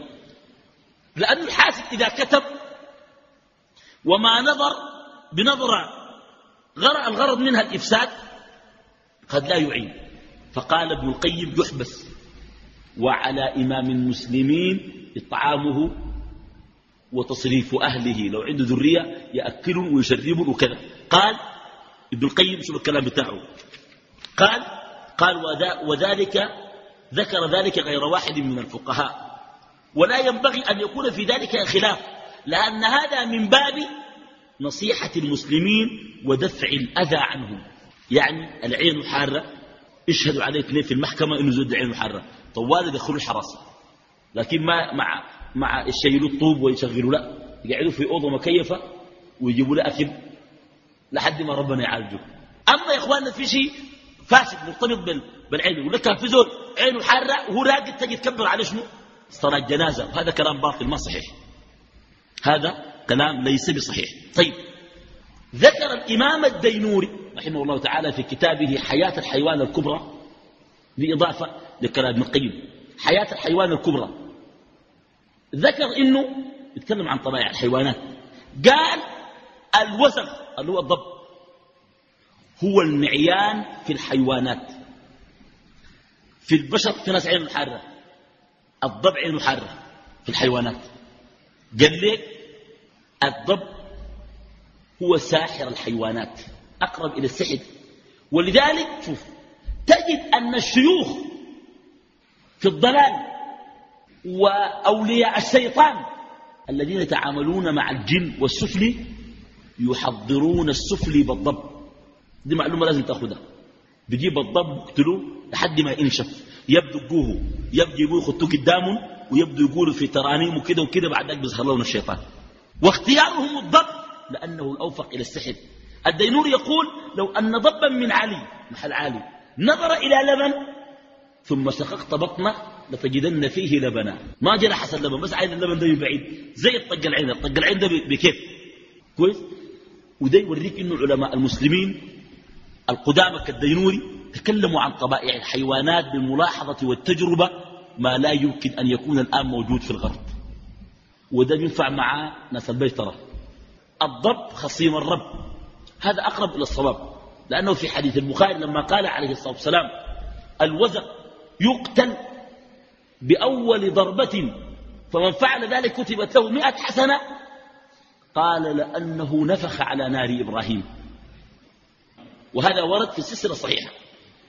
Speaker 1: لأن الحاسد إذا كتب وما نظر بنظرة الغرض منها الإفساد قد لا يعين. فقال ابن القيم يحبس. وعلى إمام المسلمين إطعامه وتصريف أهله. لو عنده ذرية يأكلون ويشربون وكذا. قال ابن القيم شوف الكلام بتاعه؟ قال قال وذلك ذكر ذلك غير واحد من الفقهاء. ولا ينبغي أن يكون في ذلك خلاف لأن هذا من باب نصيحة المسلمين ودفع الأذى عنهم. يعني العين حارة اشهدوا عليه اثنين في المحكمة إنه زود عينه حارة طوال يدخلوا الحراسة لكن ما مع مع يشيلوا الطوب ويشغلوا لا يقعدوا في أوضة مكيفة ويجيبوا له أكل لحد ما ربنا يعالجه. أما يا إخواننا في شيء فاسد مرتبط بالعين. يقول لك في زول عينه حارة وهو راقد تجي تكبر على شنو؟ صلاة جنازة. وهذا كلام باطل ما صحيح. هذا كلام ليس بصحيح. طيب ذكر الإمام الدينوري رحمه الله تعالى في كتابه حياة الحيوان الكبرى بإضافة لكلام ابن القيم حياة الحيوان الكبرى. ذكر إنه يتكلم عن طبائع الحيوانات. قال الوسخ اللي هو الضب هو المعيان في الحيوانات. في البشر في ناس عينه حارة الضب عينه حارة في الحيوانات. قال لك الضب هو ساحر الحيوانات أقرب إلى السحر. ولذلك شوف تجد أن الشيوخ في الضلال وأولياء الشيطان الذين يتعاملون مع الجن والسفلي يحضرون السفلي بالضب. دي معلومة لازم تأخذها. بيجيب الضب يقتلوه لحد ما ينشف. يبدو يبدو يبدو يخطوه قدامهم ويبدو يقولوا في ترانيم وكده وكده بعد ذلك بيظهر لهم الشيطان. واختيارهم الضب لأنه الأوفق إلى السحر. الدينور يقول لو أن ضبا من علي محل عالي نظر إلى لبن ثم شققت بطنه لتجدن فيه لبنا. ما جرى حسن اللبن بس عايز اللبن ده بعيد. زي الطق العين الطق العين ده بكيف. كويس؟ وده يوريك إنه علماء المسلمين القدامى كالدينوري تكلموا عن طبائع الحيوانات بالملاحظة والتجربة ما لا يمكن أن يكون الآن موجود في الغرب. وده ينفع مع ناس البيترة الضب خصيم الرب. هذا أقرب إلى الصواب. لأنه في حديث البخاري لما قال عليه الصلاة والسلام الوزق يقتل بأول ضربة فمن فعل ذلك كتبت له مئة حسنة. قال لأنه نفخ على نار إبراهيم. وهذا ورد في السلسلة الصحيحة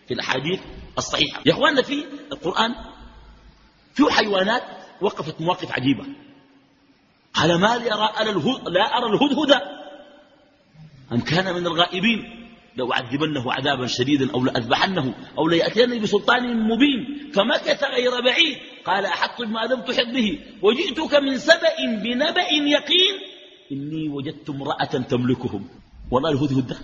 Speaker 1: في الأحاديث الصحيحة. يا أخواننا في القرآن في حيوانات وقفت مواقف عجيبة. على ما لا أرى الهدهد أم كان من الغائبين؟ لأعذبنه عذابا شديدا أو لأذبحنه أو ليأتيني بسلطان مبين. فمكث غير بعيد. قال أحط بما لم تحط به وجئتك من سبأ بنبأ يقين. إني وجدت امرأة تملكهم. والله الهدهد ده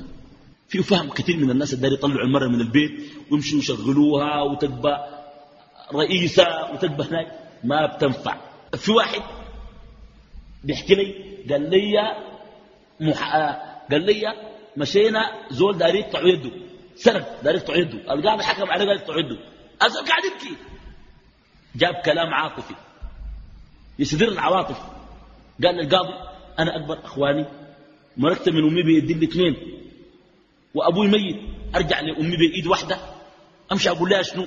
Speaker 1: فيه فهم كثير من الناس الدار يطلعوا المرأة من البيت ويمشوا يشغلوها وتكبى رئيسة وتكبى هناك. ما بتنفع. في واحد بيحكي لي. قال لي مح... قال لي مشينا زول داري يقطع يده. سرق داري يقطع يده. القاضي حكم عليه قال يقطع يده. الزول قاعد يبكي. جاب كلام عاطفي. يسدر العواطف قال للقاضي أنا أكبر إخواني. مركت من أمي بيدي الاثنين. وأبوي ميت. أرجع لأمي بايد واحدة. أمشي أقول لها شنو؟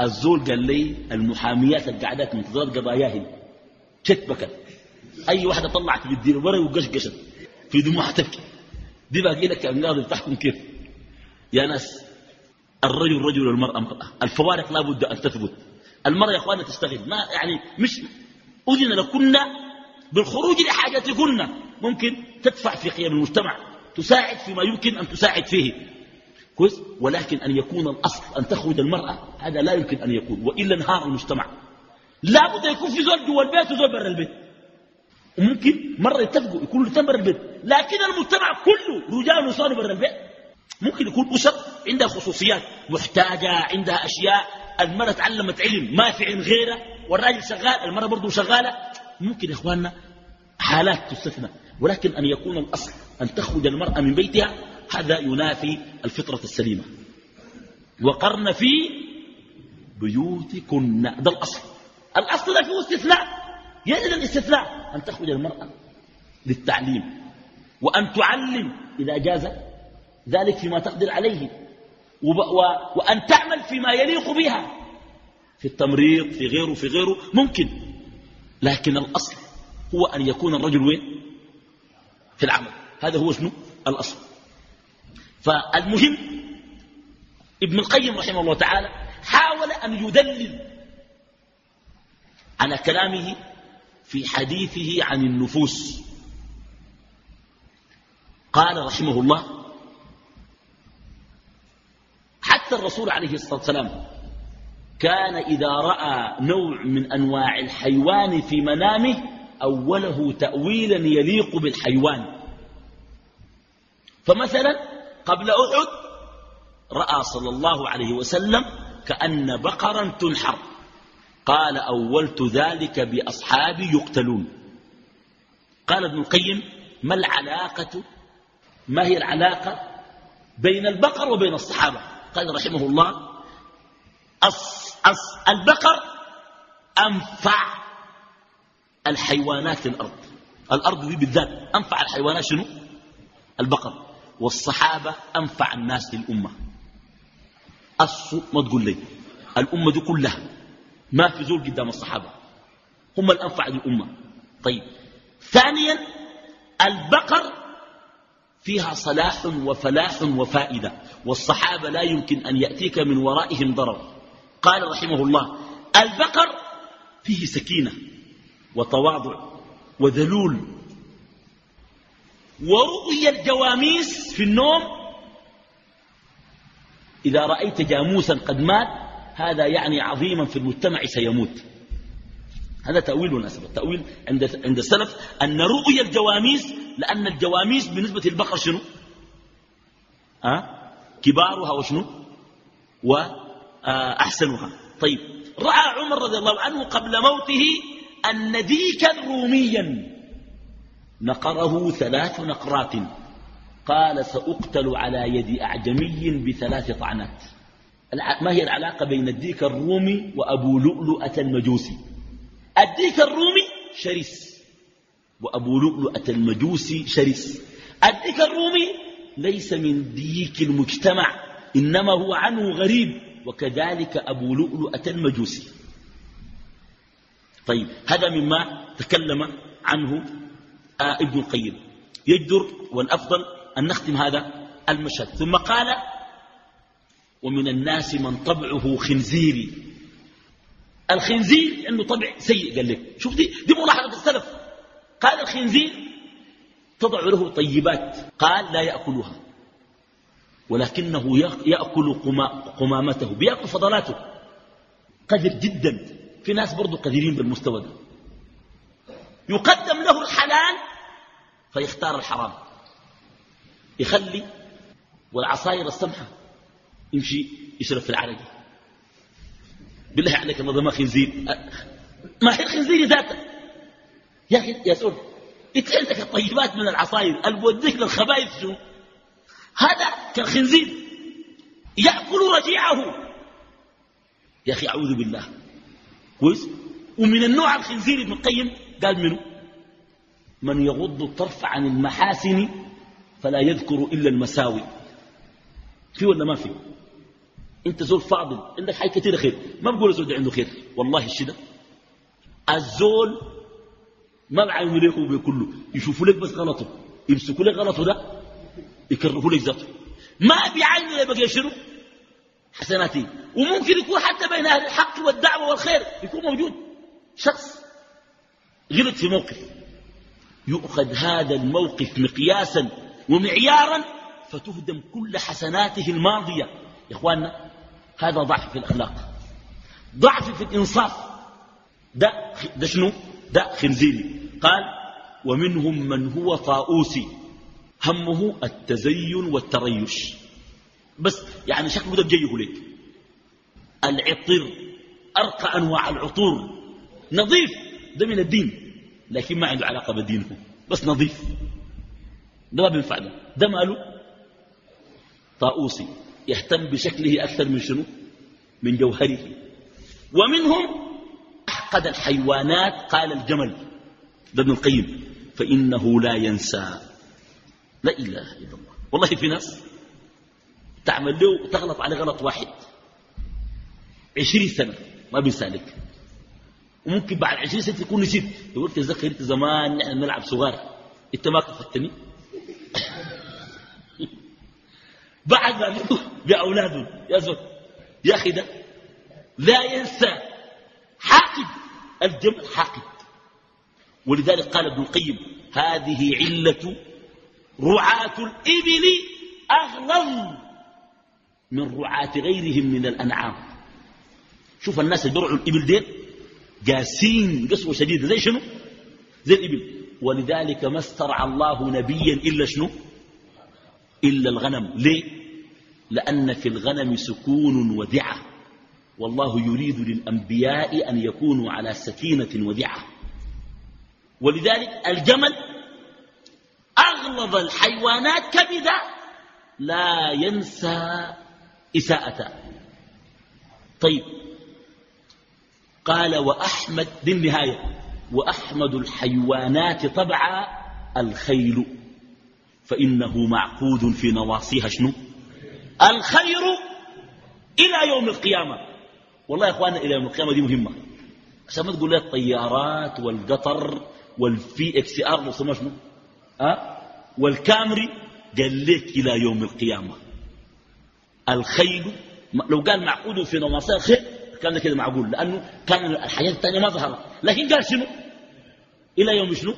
Speaker 1: الزول قال لي المحاميات القعدات منتظرات قضاياهن شت بكت أي واحدة طلعت بالدين ورا وقشقشت في دموعها تبكي. دي باقي لك قاضي تحكم كيف؟ يا ناس الرجل رجل والمرأة مرأة الفوارق لا بد أن تثبت. المرأة يا أخوانا تشتغل ما يعني مش أذن لكنا بالخروج لحاجتكن. ممكن تدفع في قيم المجتمع تساعد فيما يمكن أن تساعد فيه. كويس؟ ولكن أن يكون الأصل أن تخرج المرأة هذا لا يمكن أن يكون وإلا انهار المجتمع. لا بد يكون في زول جوا البيت وزول برا البيت. وممكن مرة يتفقوا يكونوا الاثنين برا البيت. لكن المجتمع كله رجال ونساء برا البيت. ممكن يكون أسر عندها خصوصيات محتاجة عندها أشياء. المرأة تعلمت علم ما في علم غيره والراجل شغال المرأة برضه شغالة. ممكن يا إخواننا حالات تستثنى. ولكن أن يكون الأصل أن تخرج المرأة من بيتها هذا ينافي الفطرة السليمة. وقرن في بيوتكن. ده الأصل. الأصل لا فيه استثناء. يجد الاستثناء أن تخرج المرأة للتعليم وأن تعلم إذا جاز ذلك فيما تقدر عليه وأن تعمل فيما يليق بها في التمريض في غيره في غيره ممكن. لكن الأصل هو أن يكون الرجل وين؟ في العمل. هذا هو شنو؟ الأصل. فالمهم ابن القيم رحمه الله تعالى حاول أن يدلل على كلامه في حديثه عن النفوس. قال رحمه الله حتى الرسول عليه الصلاة والسلام كان إذا رأى نوع من أنواع الحيوان في منامه أوله تأويلا يليق بالحيوان. فمثلا قبل أحد رأى صلى الله عليه وسلم كأن بقرا تنحر. قال أولت ذلك بأصحابي يقتلون. قال ابن القيم ما العلاقة؟ ما هي العلاقة بين البقر وبين الصحابة؟ قال رحمه الله أص أص البقر أنفع الحيوانات في الأرض. الأرض دي بالذات أنفع الحيوانات شنو؟ البقر. والصحابة أنفع الناس للأمة أصو ما تقول لي. الأمة دي كلها ما في زول قدام الصحابة. هم الأنفع للأمة. طيب. ثانيا البقر فيها صلاح وفلاح وفائدة والصحابة لا يمكن أن يأتيك من ورائهم ضرر. قال رحمه الله البقر فيه سكينة وتواضع وذلول. ورؤي الجواميس في النوم إذا رأيت جاموسا قد مات هذا يعني عظيما في المجتمع سيموت. هذا تأويل مناسب التأويل عند السلف أن رؤي الجواميس لأن الجواميس بالنسبة للبقر شنو؟ أه؟ كبارها وشنو؟ وأحسنها طيب. رأى عمر رضي الله عنه قبل موته أن ديكا روميا. نقره ثلاث نقرات. قال سأقتل على يد أعجمي بثلاث طعنات. ما هي العلاقة بين الديك الرومي وأبو لؤلؤة المجوسي؟ الديك الرومي شرس وأبو لؤلؤة المجوسي شرس. الديك الرومي ليس من ديك المجتمع إنما هو عنه غريب وكذلك أبو لؤلؤة المجوسي. طيب هذا مما تكلم عنه آه ابن القيم. يجدر والأفضل أن نختم هذا المشهد. ثم قال ومن الناس من طبعه خنزيري. الخنزير عنده طبع سيء قال لك. شوف دي, دي ملاحظة السلف. قال الخنزير تضع له طيبات قال لا يأكلها. ولكنه يأكل قمامته بيأكل فضلاته. قدر جدا. في ناس برضو قديرين بالمستوى ده. يقدم له الحلال فيختار الحرام. يخلي والعصاير السمحة. يمشي يشرب في العرق. بالله عليك ما خنزير. ما هي الخنزير ذاته؟ يا أخي يا سعود إنت عندك الطيبات من العصاير البوديك للخبائث شو؟ هذا كالخنزير. يأكل رجيعه. يا أخي أعوذ بالله. كويس؟ ومن النوع الخنزير ابن القيم قال منه من يغض الطرف عن المحاسن فلا يذكر إلا المساوي. في ولا ما في؟ انت زول فاضل عندك حاجة كثيرة خير. ما بقول الزول ده عنده خير. والله الشدة الزول ما بعينوا ليك وبكله يشوفوا لك بس غلطه. يمسكوا لك غلطه ده يكرهوا لك ذاته. ما بعينه يبقى شنو؟ حسناته وممكن يكون حتى بين أهل الحق والدعوة والخير يكون موجود. شخص غلط في موقف. يؤخذ هذا الموقف مقياسا ومعيارا فتهدم كل حسناته الماضية. يا إخواننا هذا ضعف في الأخلاق. ضعف في الإنصاف. ده, ده شنو؟ ده خنزيري. قال ومنهم من هو طاؤوسي همه التزين والتريش. بس يعني شكله ده بجيه لك العطر أرقى أنواع العطور. نظيف ده من الدين. لكن ما عنده علاقة بدينه بس نظيف. ده ما بينفع ده. ده ماله؟ طاؤوسي يهتم بشكله أكثر من شنو؟ من جوهره. ومنهم أحقد الحيوانات قال الجمل ده ابن القيم فإنه لا ينسى. لا إله إلا الله. والله في ناس تعمل له تغلط عليه غلط واحد. عشرين سنة ما بيسالك. وممكن بعد عشرين سنة يكون نسيت. يقول تذكر زمان نحن نلعب صغار. أنت ما كفتني بعد ما بأولاده يا زول يا أخي ده. لا ينسى حاقد الجمل حاقد. ولذلك قال ابن القيم هذه علة رعاة الإبل أغلظ من رعاة غيرهم من الأنعام. شوف الناس اللي بيرعوا الإبل ديل جاسين قسوة شديدة. زي شنو؟ زي الإبل. ولذلك ما استرعى الله نبيا إلا شنو؟ إلا الغنم. ليه؟ لأن في الغنم سكون ودعة. والله يريد للأنبياء أن يكونوا على سكينة ودعة. ولذلك الجمل أغلظ الحيوانات كبدا لا ينسى إساءة. طيب. قال وأحمد دي النهاية. وأحمد الحيوانات طبعا الخيل. فإنه معقود في نواصيها شنو؟ الخير إلى يوم القيامة. والله يا إخواننا إلى يوم القيامة دي مهمة. عشان ما تقول لي الطيارات والقطر وال VXR لو شنو؟ أه؟ والكامري قال لك إلى يوم القيامة. الخيل لو قال معقود في نواصيها الخير كان كده معقول لأنه كان الحاجات الثانية ما ظهرت. لكن قال شنو؟ إلى يوم شنو؟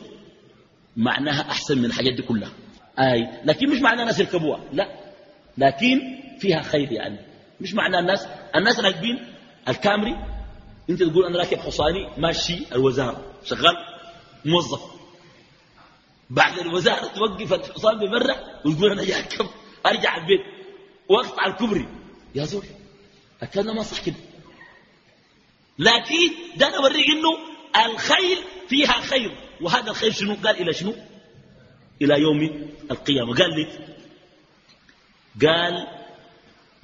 Speaker 1: معناها أحسن من الحاجات دي كلها. آي لكن مش معناها الناس يركبوها. لا. لكن فيها خير يعني. مش معنى الناس الناس راكبين الكامري انت تقول أنا راكب حصاني ماشي الوزارة شغال موظف. بعد الوزارة توقف الحصان ببره وتقول أنا أركب أرجع البيت. وأقطع الكبري يا زول الكلام ما صح كده لكن ده أنا اوريك إنه الخيل فيها خير. وهذا الخير شنو؟ قال إلى شنو؟ إلى يوم القيامة. قال لي قال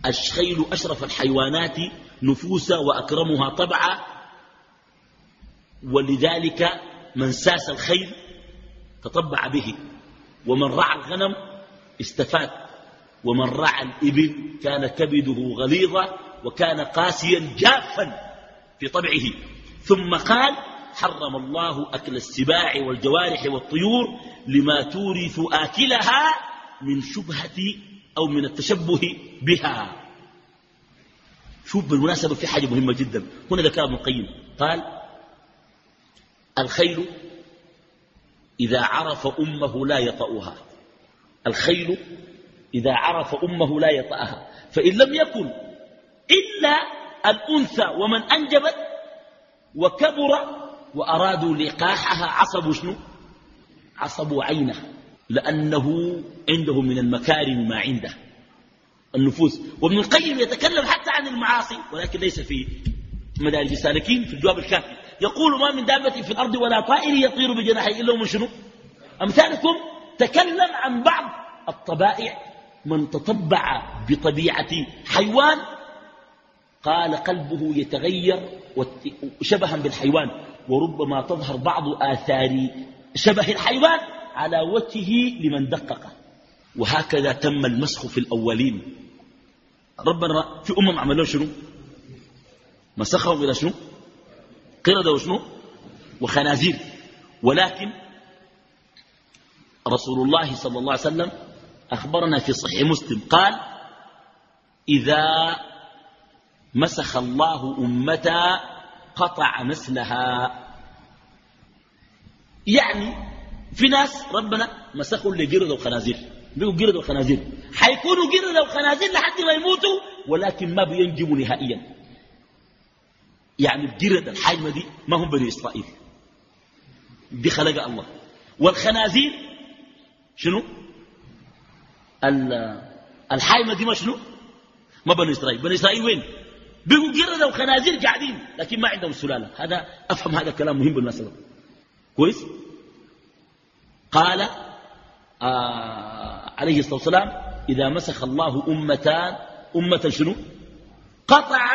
Speaker 1: الخيل أشرف الحيوانات نفوسا وأكرمها طبعا ولذلك من ساس الخيل تطبع به ومن رعى الغنم استفاد ومن رعى الإبل كان كبده غليظا وكان قاسيا جافا في طبعه. ثم قال حرم الله أكل السباع والجوارح والطيور لما تورث آكلها من شبهة أو من التشبه بها. شوف بالمناسبة في حاجة مهمة جدا. هنا ذكر ابن القيم. قال الخيل إذا عرف أمه لا يطأها. الخيل إذا عرف أمه لا يطأها. فإن لم يكن إلا الأنثى ومن أنجبت وكبر وأرادوا لقاحها عصبوا شنو؟ عصبوا عينه لأنه عنده من المكارم ما عنده. النفوس. وابن القيم يتكلم حتى عن المعاصي ولكن ليس في مدارج السالكين في الجواب الكافي. يقول ما من دابة في الأرض ولا طائر يطير بجناحيه إلا من شنو أمثالكم تكلم عن بعض الطبائع من تطبع بطبيعة حيوان قال قلبه يتغير شبها بالحيوان وربما تظهر بعض آثار شبه الحيوان. على وجهه لمن دقق. وهكذا تم المسخ في الأولين. ربنا في أمم عملوا شنو؟ مسخهم إلى شنو؟ قردة وشنو؟ وخنازير. ولكن رسول الله صلى الله عليه وسلم أخبرنا في صحيح مسلم قال إذا مسخ الله أمتا قطع نسلها يعني في ناس ربنا مسخوا لقرد وخنازير بيقوا قرد وخنازير حيكونوا قرد وخنازير لحد ما يموتوا ولكن ما بينجبوا نهائيا. يعني القرد الحاجمة دي ما هم بني إسرائيل. دي خلق الله. والخنازير شنو؟ الحايمة دي ما شنو؟ ما بني إسرائيل. بني إسرائيل وين؟ بيقوا قردة وخنازير قاعدين لكن ما عندهم سلالة. هذا أفهم هذا الكلام مهم بالمسألة. كويس؟ قال آه عليه الصلاة والسلام إذا مسخ الله أمتان أمة شنو؟ قطع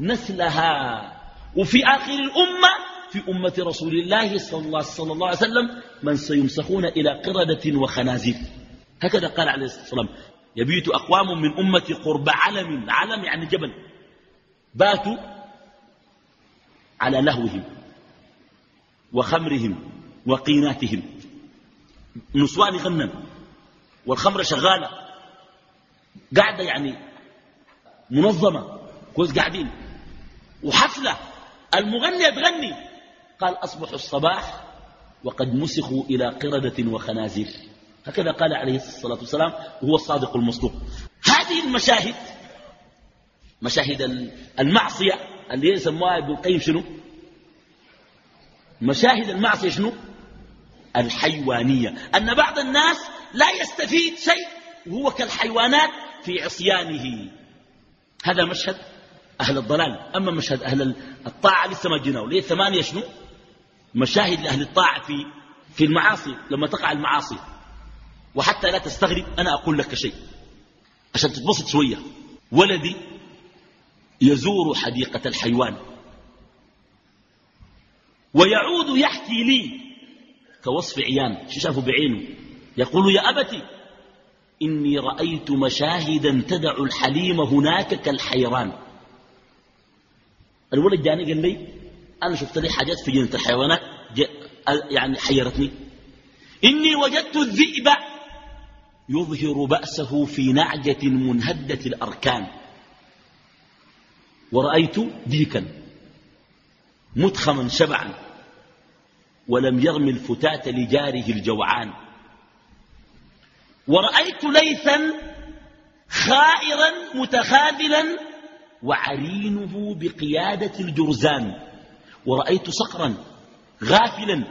Speaker 1: نسلها. وفي آخر الأمة في أمة رسول الله صلى الله عليه وسلم من سيمسخون إلى قردة وخنازير. هكذا قال عليه الصلاة والسلام. يبيت أقوام من أمة قرب علم علم يعني جبل. باتوا على لهوهم وخمرهم وقيناتهم. نسوان غنم والخمر شغالة قاعدة يعني منظمة كويس قاعدين. وحفلة المغنية تغني قال أصبح الصباح وقد مسخوا إلى قردة وخنازير. هكذا قال عليه الصلاة والسلام وهو الصادق المصدوق. هذه المشاهد مشاهد المعصية اللي يسموها ابن القيم شنو؟ مشاهد المعصية شنو؟ الحيوانية. أن بعض الناس لا يستفيد شيء وهو كالحيوانات في عصيانه. هذا مشهد أهل الضلال. أما مشهد أهل الطاعة لسه ما جيناه ليه ثمانية شنو؟ مشاهد لأهل الطاعة في في المعاصي لما تقع المعاصي. وحتى لا تستغرب أنا أقول لك شيء. عشان تتبسط شوية. ولدي يزور حديقة الحيوان. ويعود يحكي لي كوصف عيان شو شافه بعينه؟ يقول يا أبتي إني رأيت مشاهدا تدع الحليم هناك كالحيران. الولد جاني قال لي أنا شفت لي حاجات في جنة الحيوانات يعني حيرتني. إني وجدت الذئب يظهر بأسه في نعجة منهدة الأركان. ورأيت ديكا متخما شبعا. ولم يرمي الفتاة لجاره الجوعان. ورأيت ليثا خائرا متخاذلا وعرينه بقيادة الجرزان. ورأيت صقرا غافلا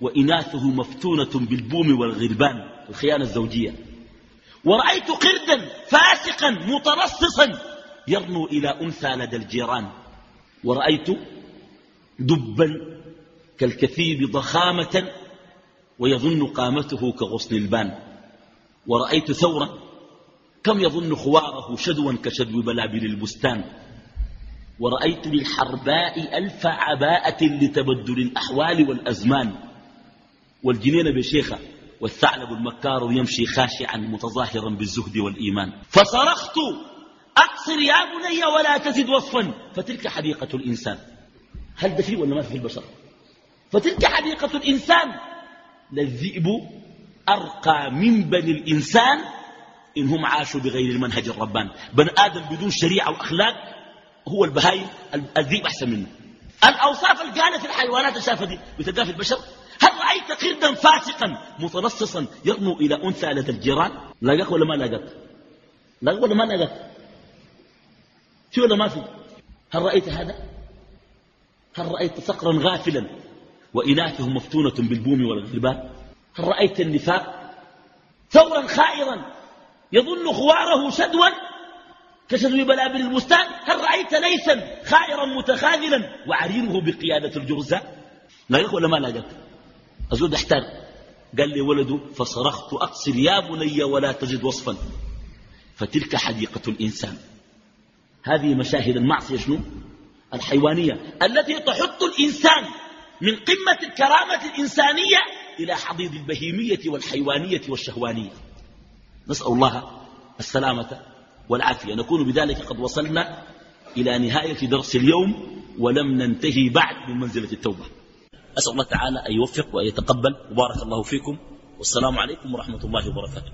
Speaker 1: وإناثه مفتونة بالبوم والغربان الخيانة الزوجية. ورأيت قردا فاسقا مترصصا يرنو إلى أنثى لدى الجيران. ورأيت دبا كالكثيب ضخامة ويظن قامته كغصن البان. ورأيت ثورا كم يظن خواره شدوا كشدو بلابل البستان. ورأيت للحرباء ألف عباءة لتبدل الأحوال والأزمان. والجنين بشيخة والثعلب المكار يمشي خاشعا متظاهرا بالزهد والإيمان. فصرخت أقصر يا بني ولا تزد وصفا. فتلك حديقة الإنسان. هل ده فيه ولا ما في البشر؟ فتلك حديقة الإنسان. للذئب أرقى من بني الإنسان إن هم عاشوا بغير المنهج الرباني. بني آدم بدون شريعة وأخلاق هو البهايم الذئب أحسن منه. الأوصاف اللي قالت الحيوانات الشافة دي بتلقاها في البشر. هل رأيت قردا فاسقا متنصصا يرنو إلى أنثى لدى الجيران؟ لاقاك ولا ما لاقاك؟ لاقاك ولا ما لاقاك؟ في ولا ما في؟ هل رأيت هذا؟ هل رأيت صقرا غافلا؟ وإناثه مفتونة بالبوم والغربان هل رأيت النفاق؟ ثورا خائرا. يظن خواره شدوا كشدو بلابل البستان. هل رأيت ليثا خائرا متخاذلا وعرينه بقيادة الجرزاء لاقاك ولا ما لاقاك أزود أحتار. قال لي ولده فصرخت أقصر يا بني ولا تزد وصفا. فتلك حديقة الإنسان. هذه مشاهد المعصية شنو؟ الحيوانية التي تحط الإنسان من قمة الكرامة الإنسانية إلى حضيض البهيمية والحيوانية والشهوانية. نسأل الله السلامة والعافية. نكون بذلك قد وصلنا إلى نهاية درس اليوم ولم ننتهي بعد من منزلة التوبة. أسأل الله تعالى أن يوفق وأن يتقبل. وبارك الله فيكم. والسلام عليكم ورحمة الله وبركاته.